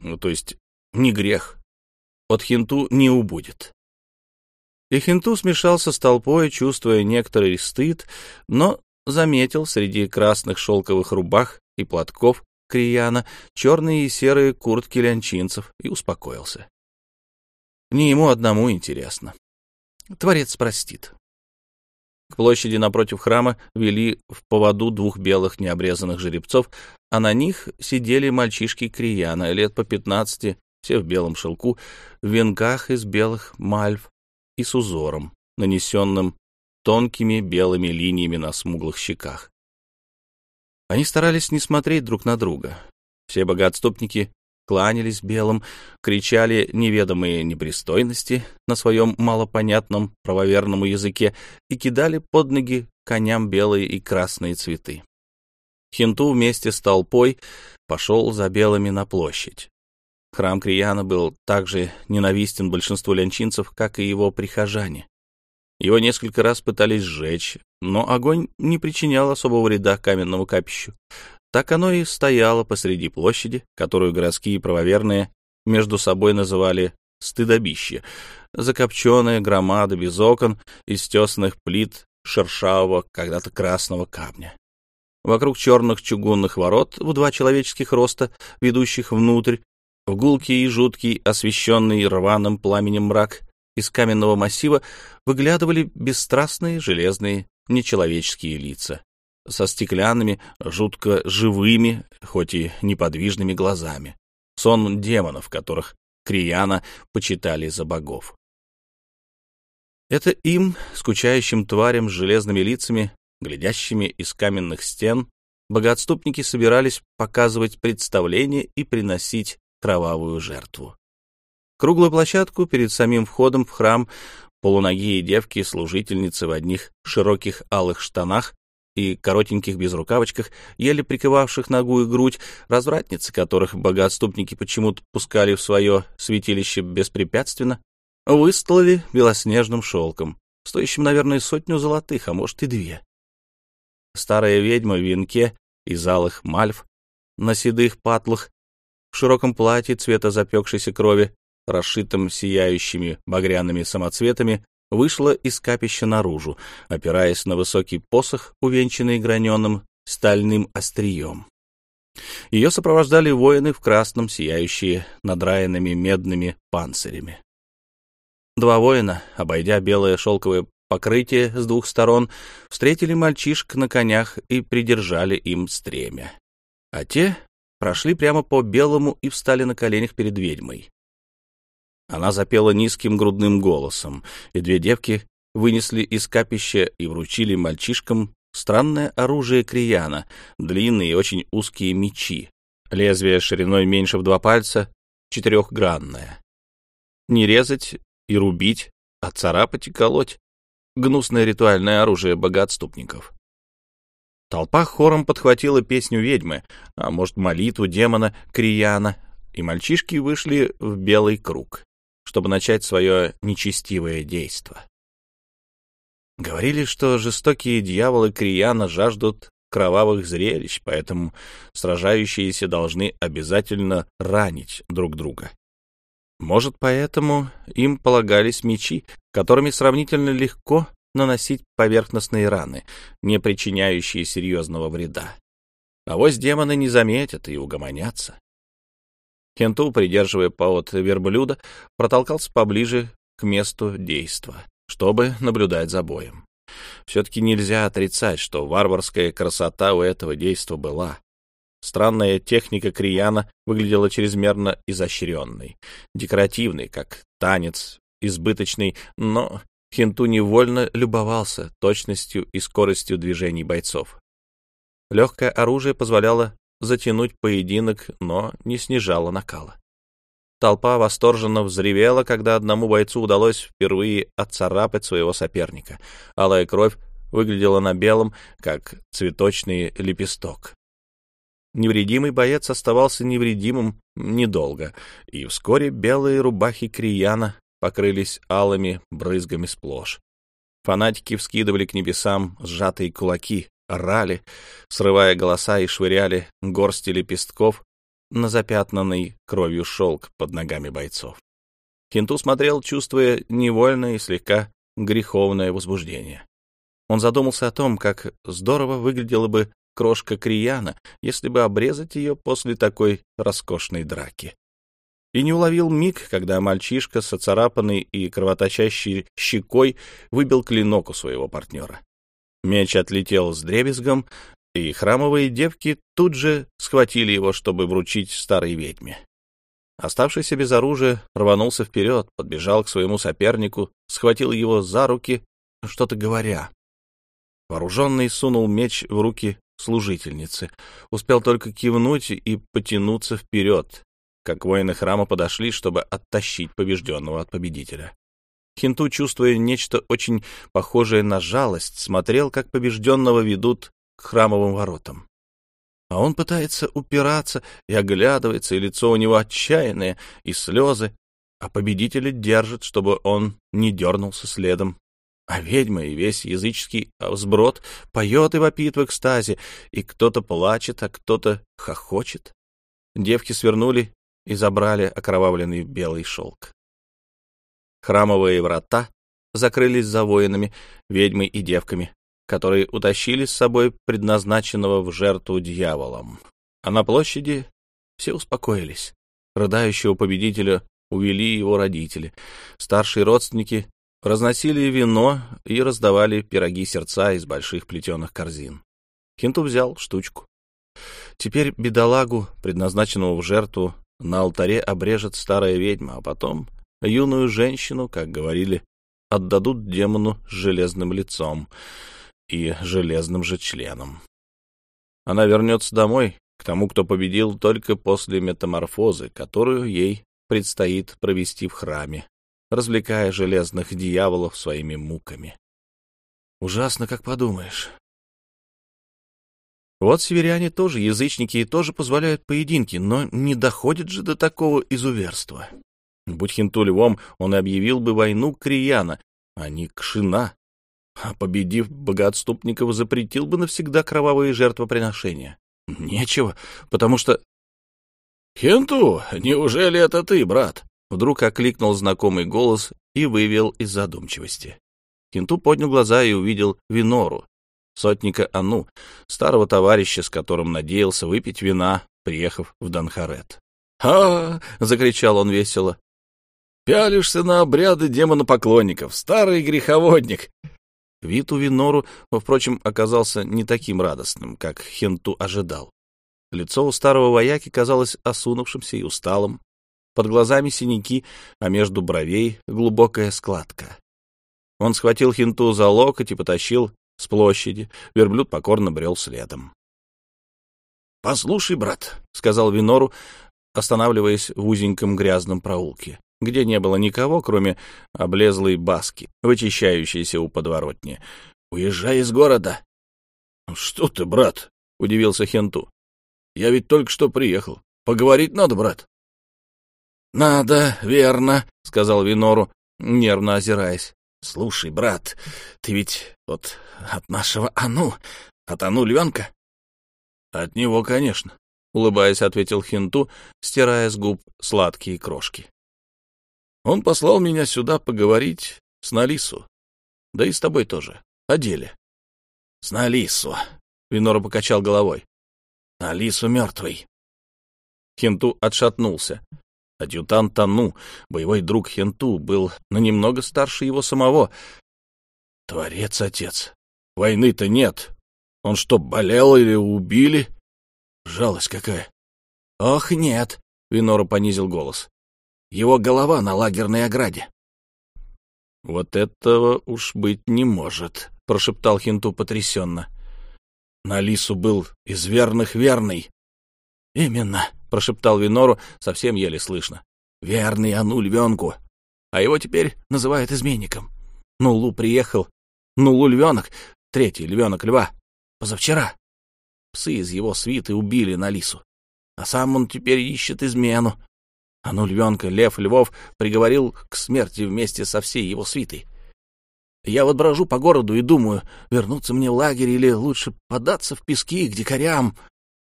Ну, то есть не грех. От Хинту не убудет. И Хинту смешался с толпой, чувствуя некоторый стыд, но заметил среди красных шелковых рубах и платков Крияна, черные и серые куртки лянчинцев, и успокоился. Не ему одному интересно. Творец простит. К площади напротив храма вели в поводу двух белых необрезанных жеребцов, а на них сидели мальчишки Крияна, лет по пятнадцати, все в белом шелку, в венках из белых мальв и с узором, нанесенным тонкими белыми линиями на смуглых щеках. Они старались не смотреть друг на друга. Все богоотступники кланялись белым, кричали неведомые непристойности на своем малопонятном правоверному языке и кидали под ноги коням белые и красные цветы. Хинту вместе с толпой пошел за белыми на площадь. Храм Крияна был так же ненавистен большинству лянчинцев, как и его прихожане. Его несколько раз пытались сжечь, но огонь не причинял особого вреда каменному капищу. Так оно и стояло посреди площади, которую городские правоверные между собой называли «стыдобище», закопченная громада без окон из тесных плит шершавого, когда-то красного камня. Вокруг черных чугунных ворот в два человеческих роста, ведущих внутрь, в гулкий и жуткий, освещенный рваным пламенем мрак, из каменного массива выглядывали бесстрастные железные нечеловеческие лица со стеклянными, жутко живыми, хоть и неподвижными глазами. Сон демонов, которых Крияна почитали за богов. Это им, скучающим тварям с железными лицами, глядящими из каменных стен, богоотступники собирались показывать представление и приносить кровавую жертву. Круглую площадку перед самим входом в храм полуногие девки-служительницы в одних широких алых штанах и коротеньких безрукавочках, еле прикрывавших ногу и грудь, развратницы, которых богоотступники почему-то пускали в свое святилище беспрепятственно, выстлали белоснежным шелком, стоящим, наверное, сотню золотых, а может и две. Старая ведьма в венке из алых мальв, на седых патлах, в широком платье цвета запекшейся крови, расшитым сияющими багряными самоцветами, вышла из капища наружу, опираясь на высокий посох, увенчанный граненым стальным острием. Ее сопровождали воины в красном, сияющие надраенными медными панцирями. Два воина, обойдя белое шелковое покрытие с двух сторон, встретили мальчишек на конях и придержали им стремя. А те прошли прямо по белому и встали на коленях перед ведьмой. Она запела низким грудным голосом, и две девки вынесли из капища и вручили мальчишкам странное оружие крияна, длинные и очень узкие мечи, лезвие шириной меньше в два пальца, четырехгранное. Не резать и рубить, а царапать и колоть — гнусное ритуальное оружие богоотступников. Толпа хором подхватила песню ведьмы, а может, молитву демона Крияна, и мальчишки вышли в белый круг чтобы начать свое нечестивое действо. Говорили, что жестокие дьяволы Крияна жаждут кровавых зрелищ, поэтому сражающиеся должны обязательно ранить друг друга. Может, поэтому им полагались мечи, которыми сравнительно легко наносить поверхностные раны, не причиняющие серьезного вреда. А вось демоны не заметят и угомонятся. Кенту, придерживая повод верблюда, протолкался поближе к месту действа, чтобы наблюдать за боем. Все-таки нельзя отрицать, что варварская красота у этого действа была. Странная техника Крияна выглядела чрезмерно изощренной, декоративной, как танец, избыточный, но Хинту невольно любовался точностью и скоростью движений бойцов. Легкое оружие позволяло затянуть поединок, но не снижала накала. Толпа восторженно взревела, когда одному бойцу удалось впервые отцарапать своего соперника. Алая кровь выглядела на белом, как цветочный лепесток. Невредимый боец оставался невредимым недолго, и вскоре белые рубахи Крияна покрылись алыми брызгами сплошь. Фанатики вскидывали к небесам сжатые кулаки, орали, срывая голоса и швыряли горсти лепестков на запятнанный кровью шелк под ногами бойцов. Хинту смотрел, чувствуя невольное и слегка греховное возбуждение. Он задумался о том, как здорово выглядела бы крошка Крияна, если бы обрезать ее после такой роскошной драки. И не уловил миг, когда мальчишка с оцарапанной и кровоточащей щекой выбил клинок у своего партнера. Меч отлетел с дребезгом, и храмовые девки тут же схватили его, чтобы вручить старой ведьме. Оставшийся без оружия рванулся вперед, подбежал к своему сопернику, схватил его за руки, что-то говоря. Вооруженный сунул меч в руки служительницы, успел только кивнуть и потянуться вперед, как воины храма подошли, чтобы оттащить побежденного от победителя. Хинту, чувствуя нечто очень похожее на жалость, смотрел, как побежденного ведут к храмовым воротам. А он пытается упираться и оглядывается, и лицо у него отчаянное, и слезы, а победителя держит, чтобы он не дернулся следом. А ведьма и весь языческий сброд поет и вопит в экстазе, и кто-то плачет, а кто-то хохочет. Девки свернули и забрали окровавленный белый шелк. Храмовые врата закрылись за воинами, ведьмой и девками, которые утащили с собой предназначенного в жертву дьяволом. А на площади все успокоились. Рыдающего победителя увели его родители. Старшие родственники разносили вино и раздавали пироги сердца из больших плетеных корзин. Хинту взял штучку. Теперь бедолагу, предназначенного в жертву, на алтаре обрежет старая ведьма, а потом юную женщину, как говорили, отдадут демону с железным лицом и железным же членом. Она вернется домой к тому, кто победил только после метаморфозы, которую ей предстоит провести в храме, развлекая железных дьяволов своими муками. Ужасно, как подумаешь. Вот северяне тоже язычники и тоже позволяют поединки, но не доходит же до такого изуверства. Будь Хинту львом, он объявил бы войну Крияна, а не Кшина, а победив богоотступников, запретил бы навсегда кровавые жертвоприношения. Нечего, потому что... — Хинту, неужели это ты, брат? Вдруг окликнул знакомый голос и вывел из задумчивости. Хинту поднял глаза и увидел Винору, сотника Ану, старого товарища, с которым надеялся выпить вина, приехав в Данхарет. «А!» — закричал он весело. «Пялишься на обряды демонопоклонников, старый греховодник!» Вид у Винору, впрочем, оказался не таким радостным, как Хенту ожидал. Лицо у старого вояки казалось осунувшимся и усталым. Под глазами синяки, а между бровей глубокая складка. Он схватил Хинту за локоть и потащил с площади. Верблюд покорно брел следом. — Послушай, брат, — сказал Винору, останавливаясь в узеньком грязном проулке, где не было никого, кроме облезлой баски, вычищающейся у подворотни. — Уезжай из города. — Что ты, брат? — удивился Хенту. — Я ведь только что приехал. Поговорить надо, брат. — Надо, верно, — сказал Винору, нервно озираясь. — Слушай, брат, ты ведь вот от нашего Ану, от Ану львенка? — От него, конечно, — улыбаясь, ответил Хинту, стирая с губ сладкие крошки. Он послал меня сюда поговорить с Налису, да и с тобой тоже, о деле. — С Налису, — Винора покачал головой. — Налису мертвый. Хинту отшатнулся. Адъютант Тану, боевой друг Хенту, был на немного старше его самого. Творец, отец, войны-то нет. Он что, болел или убили? Жалость какая. Ох, нет, Винора понизил голос. Его голова на лагерной ограде. Вот этого уж быть не может, прошептал Хинту потрясенно. На лису был из верных верный. Именно, — прошептал Винору, совсем еле слышно. «Верный Ану львенку, а его теперь называют изменником. Нулу приехал. Нулу львенок, третий львенок льва, позавчера. Псы из его свиты убили на лису, а сам он теперь ищет измену. Ану львенка Лев Львов приговорил к смерти вместе со всей его свитой. Я вот брожу по городу и думаю, вернуться мне в лагерь или лучше податься в пески к дикарям,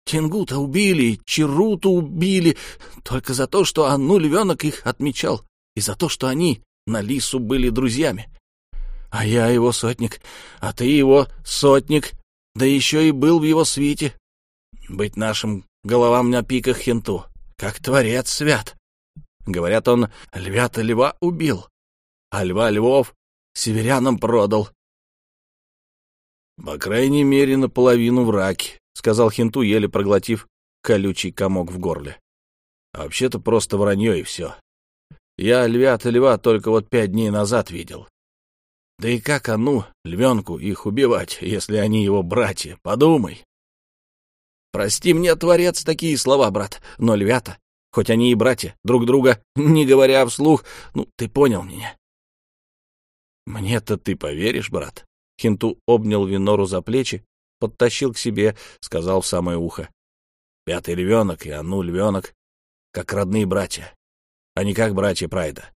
Тенгута убили, Чаруту убили, только за то, что Анну Львенок их отмечал, и за то, что они на Лису были друзьями. А я его сотник, а ты его сотник, да еще и был в его свите. Быть нашим головам на пиках хенту, как творец свят. Говорят, он львята льва убил, а льва львов северянам продал. По крайней мере, наполовину враки, — сказал Хинту, еле проглотив колючий комок в горле. А вообще-то просто вранье и все. Я львят и льва только вот пять дней назад видел. Да и как, а ну, львенку их убивать, если они его братья, подумай. Прости мне, Творец, такие слова, брат, но львята, хоть они и братья, друг друга, не говоря вслух, ну, ты понял меня. Мне-то ты поверишь, брат? Хинту обнял Винору за плечи подтащил к себе, сказал в самое ухо. Пятый львенок и Ану львенок, как родные братья, а не как братья Прайда.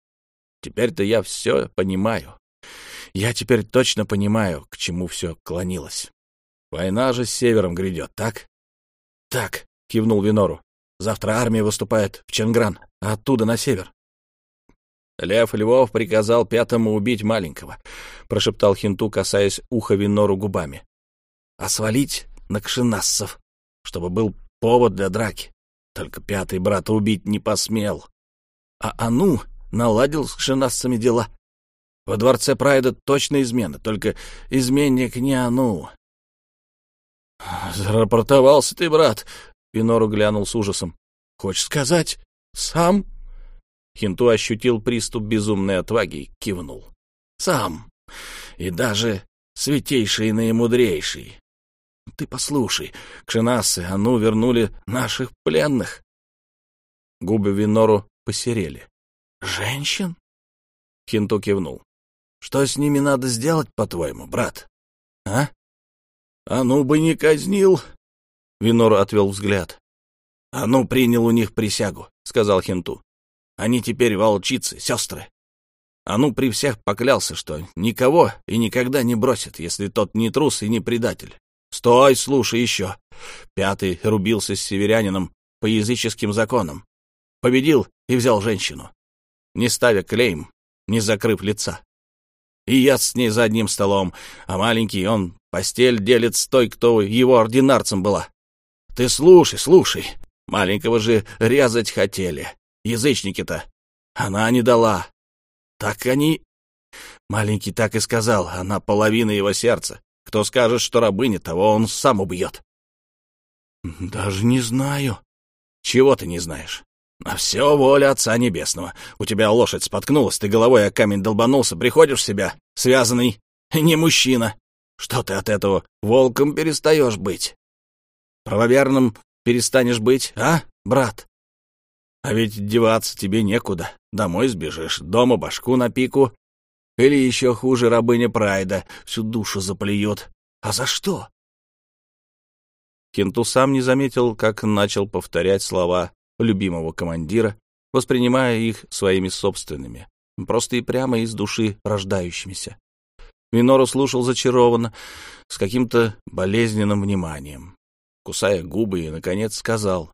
Теперь-то я все понимаю. Я теперь точно понимаю, к чему все клонилось. Война же с севером грядет, так? — Так, — кивнул Винору. — Завтра армия выступает в Ченгран, а оттуда на север. Лев Львов приказал пятому убить маленького, — прошептал Хинту, касаясь уха Винору губами а свалить на кшенассов, чтобы был повод для драки. Только пятый брата убить не посмел. А Ану наладил с кшенассами дела. Во дворце Прайда точно измена, только изменник не Ану. «Зарапортовался ты, брат!» — Пинору глянул с ужасом. «Хочешь сказать, сам?» Хинту ощутил приступ безумной отваги и кивнул. «Сам. И даже святейший и наимудрейший. Ты послушай, кшенасы, а ну вернули наших пленных. Губы Винору посерели. Женщин? Хинту кивнул. Что с ними надо сделать, по-твоему, брат? А? А ну бы не казнил. Винор отвел взгляд. А ну принял у них присягу, сказал Хинту. Они теперь волчицы, сестры. А ну при всех поклялся, что никого и никогда не бросит, если тот не трус и не предатель. Стой, слушай еще. Пятый рубился с северянином по языческим законам. Победил и взял женщину, не ставя клейм, не закрыв лица. И я с ней за одним столом, а маленький он постель делит с той, кто его ординарцем была. Ты слушай, слушай. Маленького же резать хотели. Язычники-то. Она не дала. Так они... Маленький так и сказал, она половина его сердца. Кто скажет, что рабыня, того он сам убьет. Даже не знаю. Чего ты не знаешь? На все воля Отца Небесного. У тебя лошадь споткнулась, ты головой о камень долбанулся, приходишь в себя, связанный, не мужчина. Что ты от этого волком перестаешь быть? Правоверным перестанешь быть, а, брат? А ведь деваться тебе некуда. Домой сбежишь, дома башку на пику. Или еще хуже рабыня Прайда, всю душу заплюет. А за что? Кенту сам не заметил, как начал повторять слова любимого командира, воспринимая их своими собственными, просто и прямо из души рождающимися. Минору слушал зачарованно, с каким-то болезненным вниманием, кусая губы и, наконец, сказал.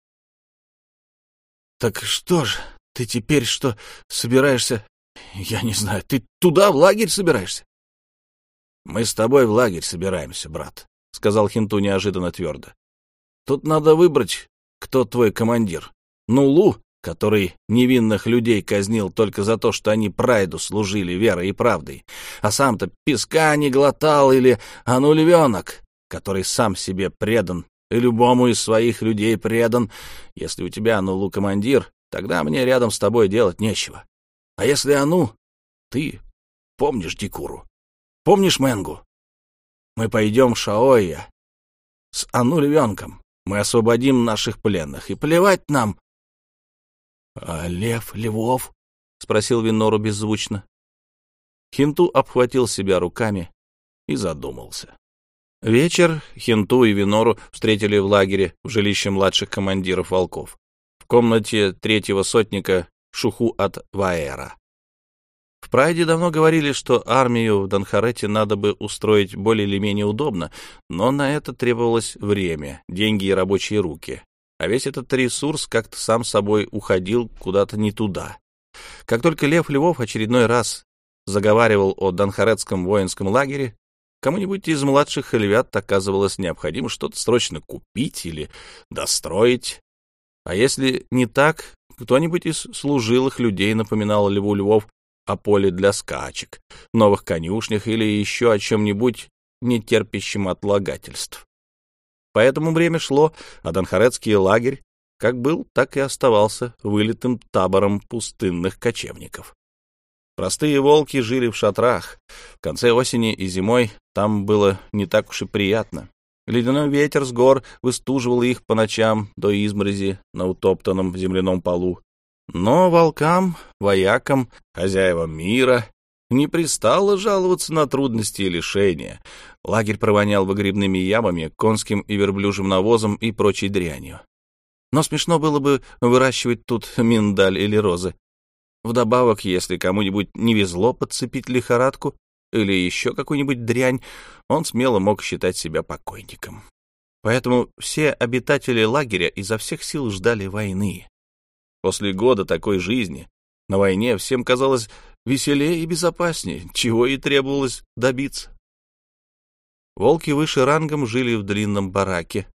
— Так что ж, ты теперь что, собираешься... Я не знаю, ты туда, в лагерь собираешься? — Мы с тобой в лагерь собираемся, брат, — сказал Хинту неожиданно твердо. — Тут надо выбрать, кто твой командир. Нулу, который невинных людей казнил только за то, что они прайду служили верой и правдой, а сам-то песка не глотал, или анулевенок, который сам себе предан и любому из своих людей предан. Если у тебя Анулу командир, тогда мне рядом с тобой делать нечего. А если Ану, ты помнишь Дикуру? Помнишь Менгу? Мы пойдем в Шаоя с Ану львенком. Мы освободим наших пленных, и плевать нам, — А лев, львов? — спросил Винору беззвучно. Хинту обхватил себя руками и задумался. Вечер Хинту и Винору встретили в лагере в жилище младших командиров волков, в комнате третьего сотника Шуху от Ваэра. В Прайде давно говорили, что армию в Донхарете надо бы устроить более или менее удобно, но на это требовалось время, деньги и рабочие руки а весь этот ресурс как-то сам собой уходил куда-то не туда. Как только Лев Львов очередной раз заговаривал о Донхаретском воинском лагере, кому-нибудь из младших львят оказывалось необходимо что-то срочно купить или достроить. А если не так, кто-нибудь из служилых людей напоминал Льву Львов о поле для скачек, новых конюшнях или еще о чем-нибудь нетерпящем отлагательств. Поэтому время шло, а Донхарецкий лагерь как был, так и оставался вылитым табором пустынных кочевников. Простые волки жили в шатрах. В конце осени и зимой там было не так уж и приятно. Ледяной ветер с гор выстуживал их по ночам до изморози на утоптанном земляном полу. Но волкам, воякам, хозяевам мира не пристало жаловаться на трудности и лишения. Лагерь провонял выгребными ямами, конским и верблюжьим навозом и прочей дрянью. Но смешно было бы выращивать тут миндаль или розы. Вдобавок, если кому-нибудь не везло подцепить лихорадку или еще какую-нибудь дрянь, он смело мог считать себя покойником. Поэтому все обитатели лагеря изо всех сил ждали войны. После года такой жизни на войне всем казалось веселее и безопаснее, чего и требовалось добиться. Волки выше рангом жили в длинном бараке,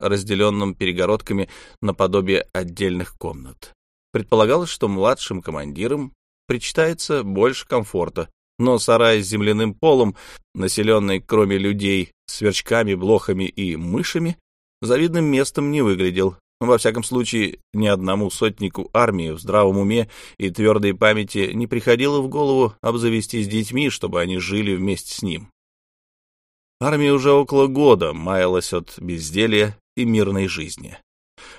разделенном перегородками наподобие отдельных комнат. Предполагалось, что младшим командирам причитается больше комфорта, но сарай с земляным полом, населенный, кроме людей, сверчками, блохами и мышами, завидным местом не выглядел. Во всяком случае, ни одному сотнику армии в здравом уме и твердой памяти не приходило в голову обзавестись детьми, чтобы они жили вместе с ним. Армия уже около года маялась от безделья и мирной жизни.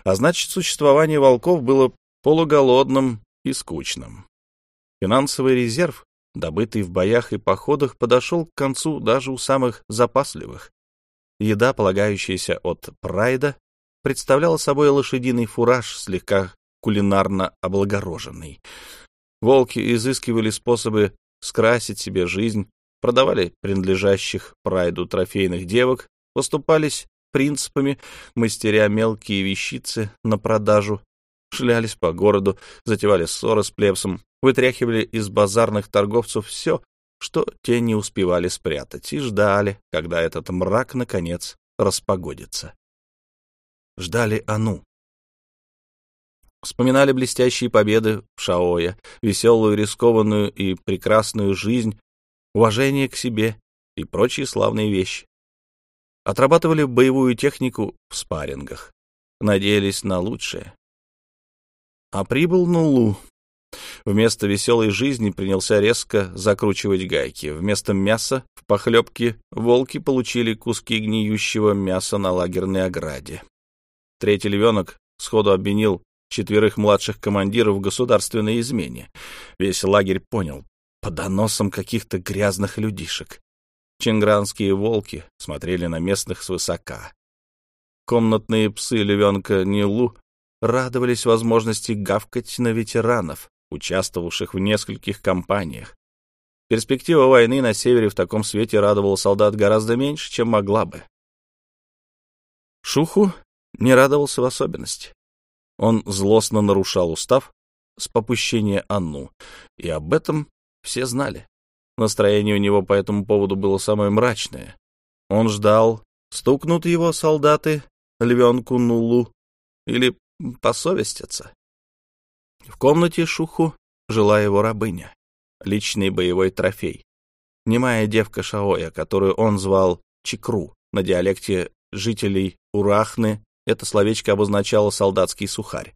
А значит, существование волков было полуголодным и скучным. Финансовый резерв, добытый в боях и походах, подошел к концу даже у самых запасливых. Еда, полагающаяся от прайда, представляла собой лошадиный фураж, слегка кулинарно облагороженный. Волки изыскивали способы скрасить себе жизнь, продавали принадлежащих прайду трофейных девок, поступались принципами, мастеря мелкие вещицы на продажу, шлялись по городу, затевали ссоры с плебсом, вытряхивали из базарных торговцев все, что те не успевали спрятать, и ждали, когда этот мрак, наконец, распогодится. Ждали Ану. Вспоминали блестящие победы в Шаоя, веселую, рискованную и прекрасную жизнь, уважение к себе и прочие славные вещи. Отрабатывали боевую технику в спаррингах, надеялись на лучшее. А прибыл Нулу. Вместо веселой жизни принялся резко закручивать гайки. Вместо мяса в похлебке волки получили куски гниющего мяса на лагерной ограде. Третий львенок сходу обвинил четверых младших командиров в государственной измене. Весь лагерь понял, по доносам каких-то грязных людишек. Чингранские волки смотрели на местных свысока. Комнатные псы львенка Нилу радовались возможности гавкать на ветеранов, участвовавших в нескольких кампаниях. Перспектива войны на севере в таком свете радовала солдат гораздо меньше, чем могла бы. Шуху не радовался в особенности. Он злостно нарушал устав с попущения Анну, и об этом все знали. Настроение у него по этому поводу было самое мрачное. Он ждал, стукнут его солдаты львенку Нулу или посовестятся. В комнате Шуху жила его рабыня, личный боевой трофей, немая девка Шаоя, которую он звал Чикру на диалекте жителей Урахны это словечко обозначало солдатский сухарь.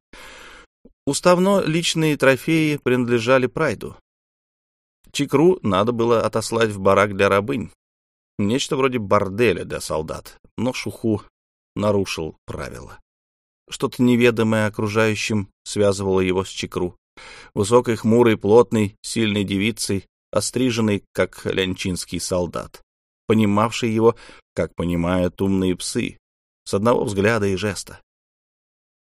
Уставно личные трофеи принадлежали Прайду. Чикру надо было отослать в барак для рабынь. Нечто вроде борделя для солдат, но Шуху нарушил правила. Что-то неведомое окружающим связывало его с Чикру. Высокой, хмурой, плотной, сильной девицей, остриженной, как лянчинский солдат, понимавший его, как понимают умные псы, с одного взгляда и жеста.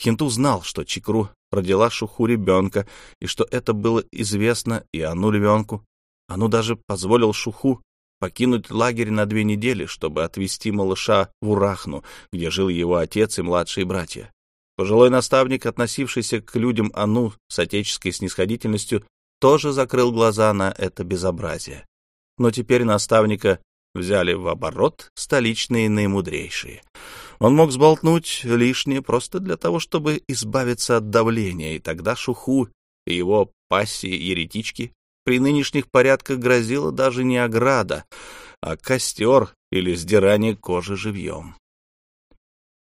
Хинту знал, что Чикру родила Шуху ребенка, и что это было известно и Ану ребенку. Ану даже позволил Шуху покинуть лагерь на две недели, чтобы отвезти малыша в Урахну, где жил его отец и младшие братья. Пожилой наставник, относившийся к людям Ану с отеческой снисходительностью, тоже закрыл глаза на это безобразие. Но теперь наставника взяли в оборот столичные наимудрейшие. Он мог сболтнуть лишнее просто для того, чтобы избавиться от давления, и тогда Шуху и его пассии-еретички при нынешних порядках грозила даже не ограда, а костер или сдирание кожи живьем.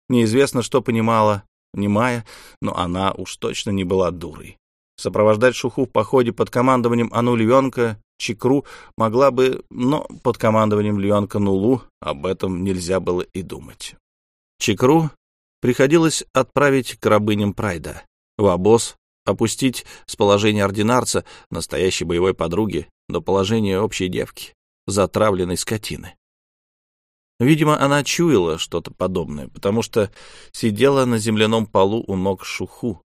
Неизвестно, что понимала немая, но она уж точно не была дурой. Сопровождать Шуху в походе под командованием Ану Львенка Чикру могла бы, но под командованием Львенка Нулу об этом нельзя было и думать. Чикру приходилось отправить к рабыням Прайда в обоз, опустить с положения ординарца, настоящей боевой подруги, до положения общей девки, затравленной скотины. Видимо, она чуяла что-то подобное, потому что сидела на земляном полу у ног Шуху.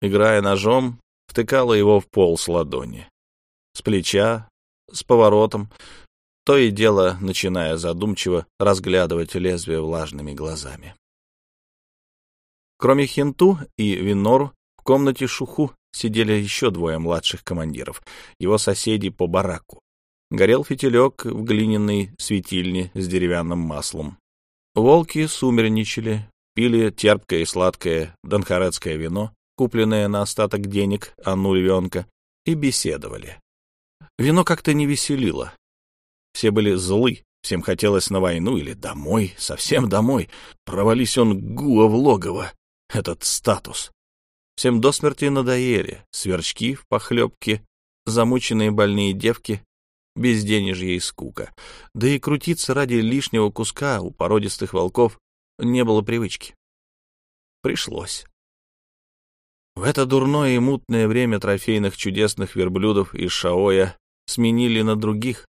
Играя ножом, втыкала его в пол с ладони. С плеча, с поворотом, то и дело начиная задумчиво разглядывать лезвие влажными глазами. Кроме Хинту и Винору, в комнате Шуху сидели еще двое младших командиров, его соседи по бараку. Горел фитилек в глиняной светильне с деревянным маслом. Волки сумерничали, пили терпкое и сладкое донхарецкое вино, купленное на остаток денег Анну Львенка, и беседовали. Вино как-то не веселило, все были злы, всем хотелось на войну или домой, совсем домой. Провались он Гуа в логово, этот статус. Всем до смерти надоели сверчки в похлебке, замученные больные девки, безденежье и скука. Да и крутиться ради лишнего куска у породистых волков не было привычки. Пришлось. В это дурное и мутное время трофейных чудесных верблюдов из Шаоя сменили на других,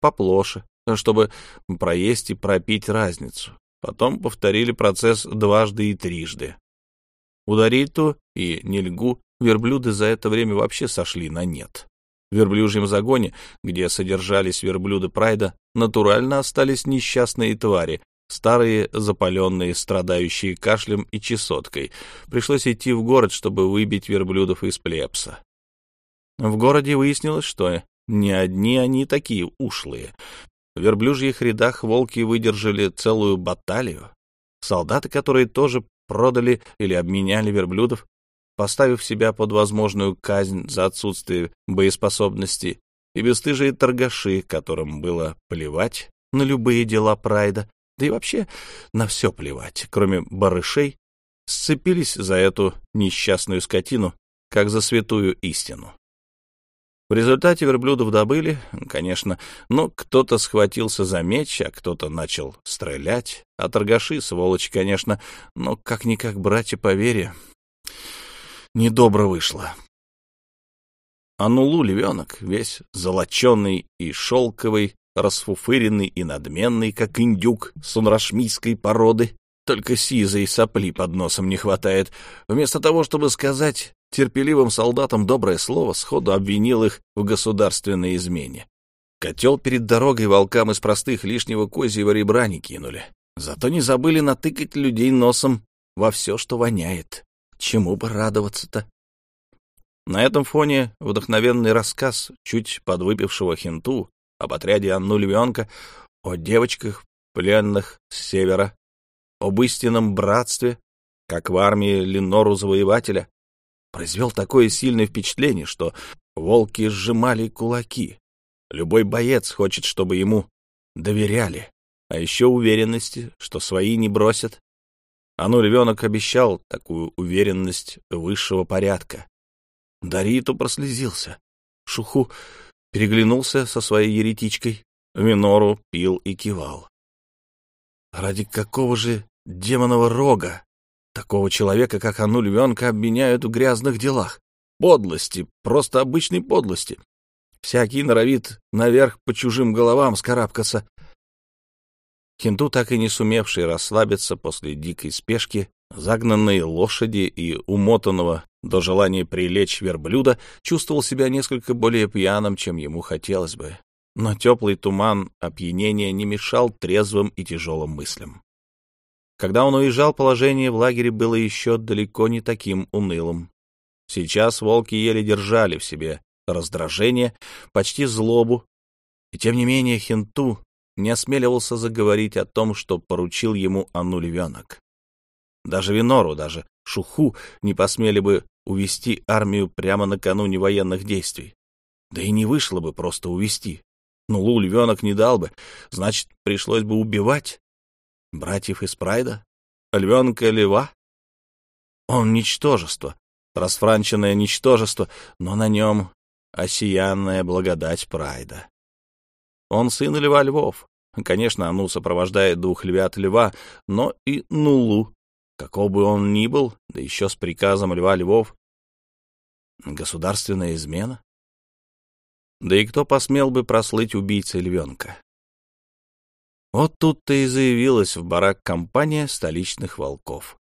поплоше, чтобы проесть и пропить разницу. Потом повторили процесс дважды и трижды. У Дариту и Нильгу верблюды за это время вообще сошли на нет. В верблюжьем загоне, где содержались верблюды Прайда, натурально остались несчастные твари, старые, запаленные, страдающие кашлем и чесоткой. Пришлось идти в город, чтобы выбить верблюдов из плепса. В городе выяснилось, что не одни они такие ушлые. В верблюжьих рядах волки выдержали целую баталию. Солдаты, которые тоже продали или обменяли верблюдов, поставив себя под возможную казнь за отсутствие боеспособности, и бесстыжие торгаши, которым было плевать на любые дела Прайда, да и вообще на все плевать, кроме барышей, сцепились за эту несчастную скотину, как за святую истину. В результате верблюдов добыли, конечно, но кто-то схватился за меч, а кто-то начал стрелять, а торгаши, сволочи, конечно, но как-никак братья по вере, недобро вышло. А Нулу львенок, весь золоченый и шелковый, расфуфыренный и надменный, как индюк сунрашмийской породы, только сизой сопли под носом не хватает. Вместо того, чтобы сказать терпеливым солдатам доброе слово, сходу обвинил их в государственной измене. Котел перед дорогой волкам из простых лишнего козьего ребра не кинули. Зато не забыли натыкать людей носом во все, что воняет. Чему бы радоваться-то? На этом фоне вдохновенный рассказ чуть подвыпившего хинту об отряде Анну Львенка, о девочках, пленных с севера, об истинном братстве, как в армии Ленору-завоевателя, произвел такое сильное впечатление, что волки сжимали кулаки. Любой боец хочет, чтобы ему доверяли, а еще уверенности, что свои не бросят. А ну, львенок обещал такую уверенность высшего порядка. Дариту прослезился. Шуху переглянулся со своей еретичкой. Минору пил и кивал. Ради какого же демонового рога такого человека, как Ану Львенка, обвиняют в грязных делах? Подлости, просто обычной подлости. Всякий норовит наверх по чужим головам скарабкаться. Хинду, так и не сумевший расслабиться после дикой спешки, загнанной лошади и умотанного до желания прилечь верблюда, чувствовал себя несколько более пьяным, чем ему хотелось бы. Но теплый туман опьянения не мешал трезвым и тяжелым мыслям. Когда он уезжал, положение в лагере было еще далеко не таким унылым. Сейчас волки еле держали в себе раздражение, почти злобу, и тем не менее Хинту не осмеливался заговорить о том, что поручил ему Анну Львенок. Даже Винору, даже Шуху не посмели бы увести армию прямо накануне военных действий. Да и не вышло бы просто увести. Ну, Лу львенок не дал бы, значит, пришлось бы убивать. Братьев из Прайда? Львенка Лева? Он ничтожество, расфранченное ничтожество, но на нем осиянная благодать Прайда. Он сын Льва Львов. Конечно, Ану сопровождает двух львят Льва, но и Нулу каков бы он ни был, да еще с приказом Льва Львов. Государственная измена? Да и кто посмел бы прослыть убийцей львенка? Вот тут-то и заявилась в барак компания столичных волков.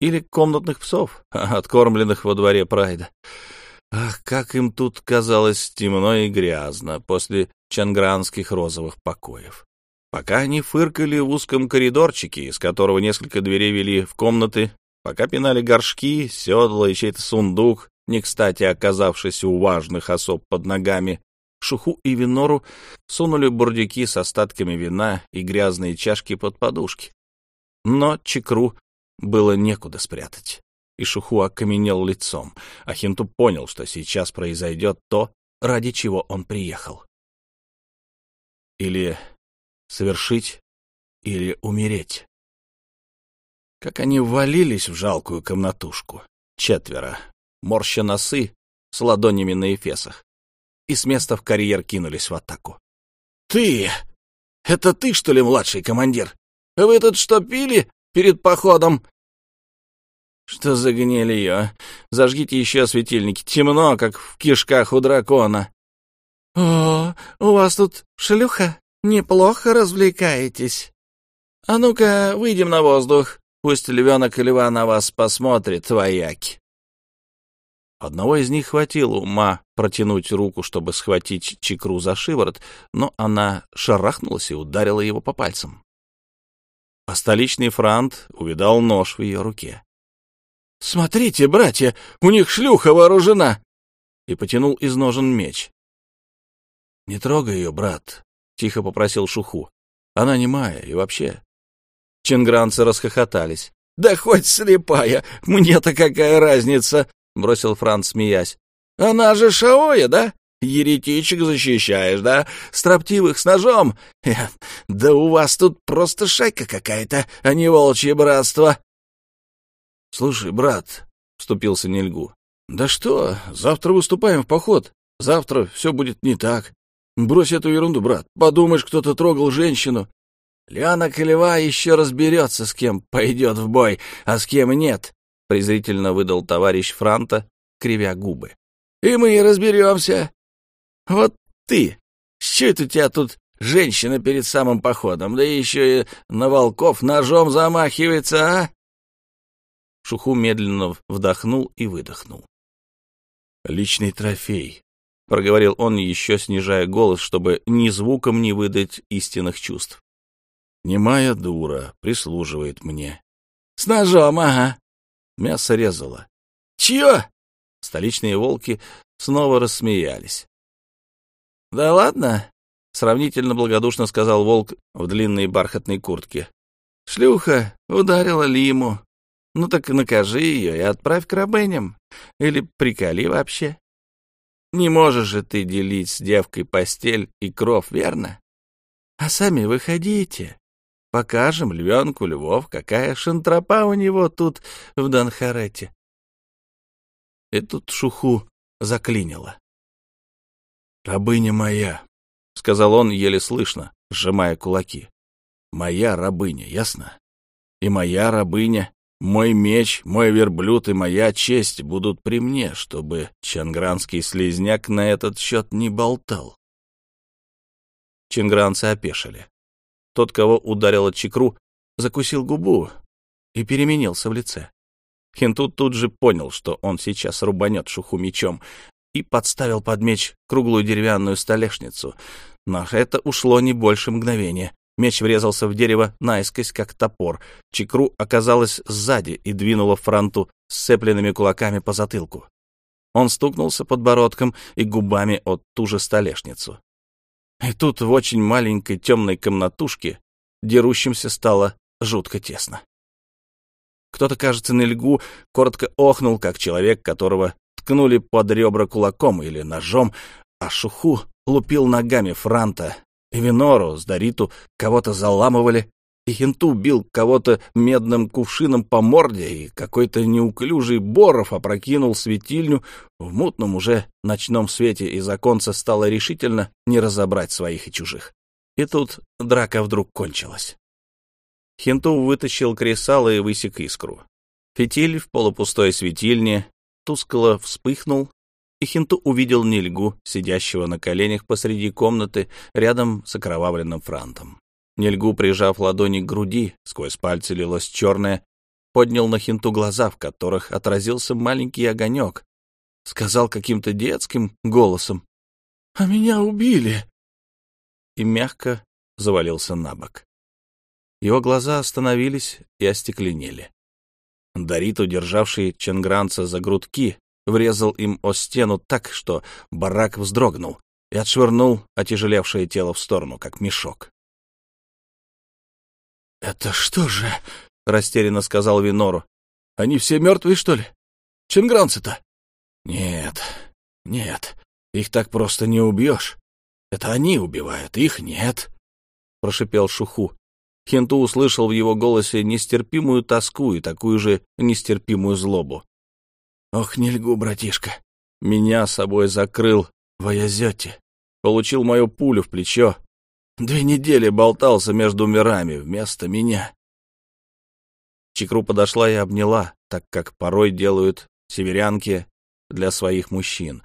Или комнатных псов, откормленных во дворе Прайда. Ах, как им тут казалось темно и грязно после чангранских розовых покоев. Пока они фыркали в узком коридорчике, из которого несколько дверей вели в комнаты, пока пинали горшки, седла и чей-то сундук, не кстати оказавшись у важных особ под ногами, Шуху и Винору сунули бурдюки с остатками вина и грязные чашки под подушки. Но Чекру было некуда спрятать, и Шуху окаменел лицом, а Хинту понял, что сейчас произойдет то, ради чего он приехал. Или совершить или умереть. Как они ввалились в жалкую комнатушку, четверо, морща носы с ладонями на эфесах. и с места в карьер кинулись в атаку. «Ты! Это ты, что ли, младший командир? Вы тут что пили перед походом?» «Что за гнилье? Зажгите еще светильники. Темно, как в кишках у дракона». «О, у вас тут шлюха? Неплохо развлекаетесь. А ну-ка, выйдем на воздух. Пусть львенок и льва на вас посмотрит, вояки». Одного из них хватило ума протянуть руку, чтобы схватить чекру за шиворот, но она шарахнулась и ударила его по пальцам. А столичный франт увидал нож в ее руке. — Смотрите, братья, у них шлюха вооружена! И потянул из ножен меч. — Не трогай ее, брат, — тихо попросил Шуху. — Она не моя и вообще. Чингранцы расхохотались. — Да хоть слепая, мне-то какая разница! бросил Франц, смеясь. «Она же Шаоя, да? Еретичек защищаешь, да? Строптивых с ножом? Эх, да у вас тут просто шайка какая-то, а не волчье братство!» «Слушай, брат», — вступился Нельгу, — «да что, завтра выступаем в поход. Завтра все будет не так. Брось эту ерунду, брат. Подумаешь, кто-то трогал женщину. Лена Колева еще разберется, с кем пойдет в бой, а с кем нет презрительно выдал товарищ Франта, кривя губы. «И мы разберемся. Вот ты, что у тебя тут женщина перед самым походом, да еще и на волков ножом замахивается, а?» Шуху медленно вдохнул и выдохнул. «Личный трофей», — проговорил он, еще снижая голос, чтобы ни звуком не выдать истинных чувств. «Немая дура прислуживает мне». «С ножом, ага. Мясо резало. «Чье?» Столичные волки снова рассмеялись. «Да ладно?» — сравнительно благодушно сказал волк в длинной бархатной куртке. «Шлюха ударила Лиму. Ну так накажи ее и отправь к рабыням. Или приколи вообще. Не можешь же ты делить с девкой постель и кров, верно? А сами выходите. Покажем львенку львов, какая шантропа у него тут в Донхарете. И тут шуху заклинило. «Рабыня моя», — сказал он еле слышно, сжимая кулаки. «Моя рабыня, ясно? И моя рабыня, мой меч, мой верблюд и моя честь будут при мне, чтобы чангранский слезняк на этот счет не болтал». Чингранцы опешили. Тот, кого ударила чекру, закусил губу и переменился в лице. Хинту тут же понял, что он сейчас рубанет шуху мечом, и подставил под меч круглую деревянную столешницу. Но это ушло не больше мгновения. Меч врезался в дерево наискось, как топор. Чекру оказалась сзади и двинула фронту сцепленными кулаками по затылку. Он стукнулся подбородком и губами от ту же столешницу. И тут в очень маленькой темной комнатушке дерущимся стало жутко тесно. Кто-то, кажется, на льгу коротко охнул, как человек, которого ткнули под ребра кулаком или ножом, а Шуху лупил ногами Франта, и Винору с Дариту кого-то заламывали, и Хинту бил кого-то медным кувшином по морде, и какой-то неуклюжий Боров опрокинул светильню. В мутном уже ночном свете из оконца стало решительно не разобрать своих и чужих. И тут драка вдруг кончилась. Хинту вытащил кресало и высек искру. Фитиль в полупустой светильне тускло вспыхнул, и Хинту увидел Нильгу, сидящего на коленях посреди комнаты рядом с окровавленным франтом. Нельгу, прижав ладони к груди, сквозь пальцы лилось черное, поднял на хинту глаза, в которых отразился маленький огонек. Сказал каким-то детским голосом «А меня убили!» и мягко завалился на бок. Его глаза остановились и остекленели. Дарит, удержавший ченгранца за грудки, врезал им о стену так, что барак вздрогнул и отшвырнул отяжелевшее тело в сторону, как мешок. «Это что же?» — растерянно сказал Винору. «Они все мертвые, что ли? Чингранцы-то?» «Нет, нет, их так просто не убьешь. Это они убивают, их нет», — прошипел Шуху. Хенту услышал в его голосе нестерпимую тоску и такую же нестерпимую злобу. «Ох, не льгу, братишка. Меня собой закрыл в Аязете. Получил мою пулю в плечо. Две недели болтался между мирами вместо меня. Чикру подошла и обняла, так как порой делают северянки для своих мужчин,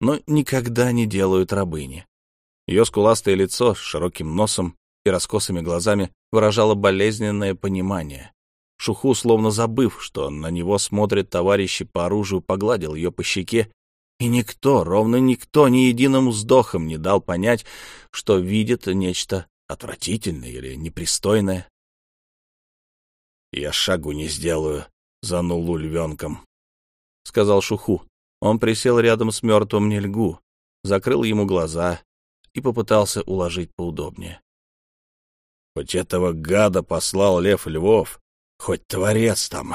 но никогда не делают рабыни. Ее скуластое лицо с широким носом и раскосыми глазами выражало болезненное понимание. Шуху, словно забыв, что на него смотрят товарищи по оружию, погладил ее по щеке, и никто, ровно никто, ни единым вздохом не дал понять, что видит нечто отвратительное или непристойное. «Я шагу не сделаю за нулу львенком», — сказал Шуху. Он присел рядом с мертвым Нельгу, закрыл ему глаза и попытался уложить поудобнее. Хоть этого гада послал Лев Львов, хоть Творец там,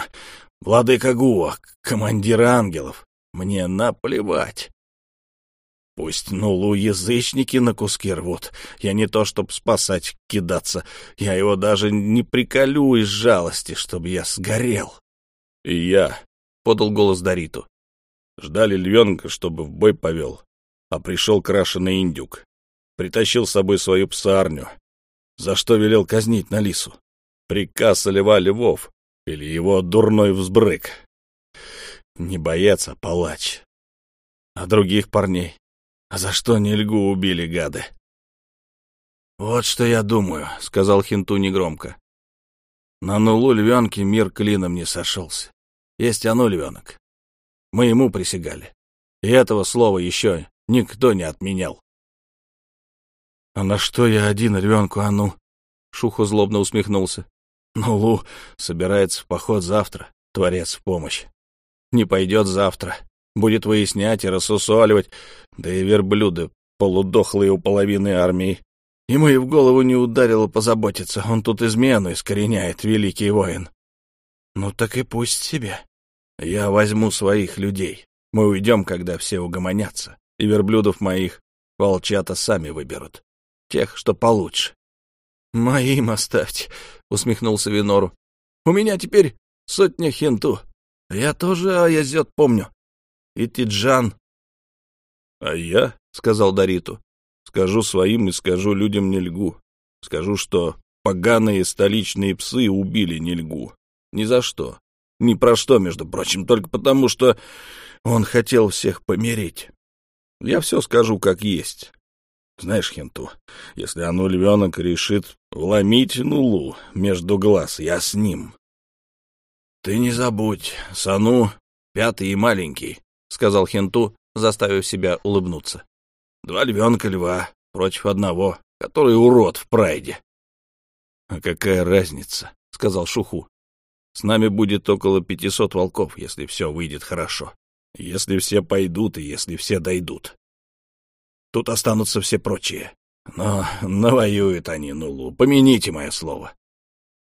Владыка Гуа, командир ангелов, мне наплевать. Пусть нулу язычники на куски рвут. Я не то, чтоб спасать, кидаться. Я его даже не приколю из жалости, чтобы я сгорел. И я, — подал голос Дариту. Ждали львенка, чтобы в бой повел, а пришел крашеный индюк. Притащил с собой свою псарню, за что велел казнить на лису. Приказ льва львов или его дурной взбрык. Не боец, а палач. А других парней? А за что не льгу убили гады? «Вот что я думаю», — сказал Хинту негромко. «На нулу львенке мир клином не сошелся. Есть оно львенок. Мы ему присягали. И этого слова еще никто не отменял. «А на что я один ребенку, а ну?» Шухо злобно усмехнулся. «Ну, Лу собирается в поход завтра, творец в помощь. Не пойдет завтра, будет выяснять и рассусоливать, да и верблюды полудохлые у половины армии. Ему и в голову не ударило позаботиться, он тут измену искореняет, великий воин. Ну так и пусть себе. Я возьму своих людей. Мы уйдем, когда все угомонятся, и верблюдов моих волчата сами выберут тех, что получше. — Моим оставьте, — усмехнулся Винору. — У меня теперь сотня хинту. Я тоже Аязет помню. И Тиджан. — А я, — сказал Дариту, — скажу своим и скажу людям не льгу. Скажу, что поганые столичные псы убили Нельгу. Ни за что. Ни про что, между прочим, только потому, что он хотел всех помирить. Я все скажу как есть. Знаешь, Хенту, если оно львенок решит вломить нулу между глаз, я с ним. — Ты не забудь, Сану пятый и маленький, — сказал Хенту, заставив себя улыбнуться. — Два львенка льва против одного, который урод в прайде. — А какая разница, — сказал Шуху. — С нами будет около пятисот волков, если все выйдет хорошо. Если все пойдут и если все дойдут. Тут останутся все прочие. Но навоюют они Нулу. Помяните мое слово.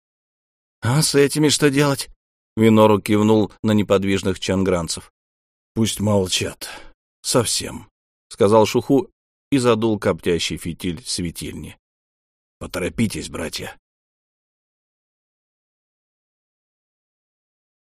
— А с этими что делать? — Винору кивнул на неподвижных чангранцев. — Пусть молчат. Совсем, — сказал Шуху и задул коптящий фитиль светильни. — Поторопитесь, братья.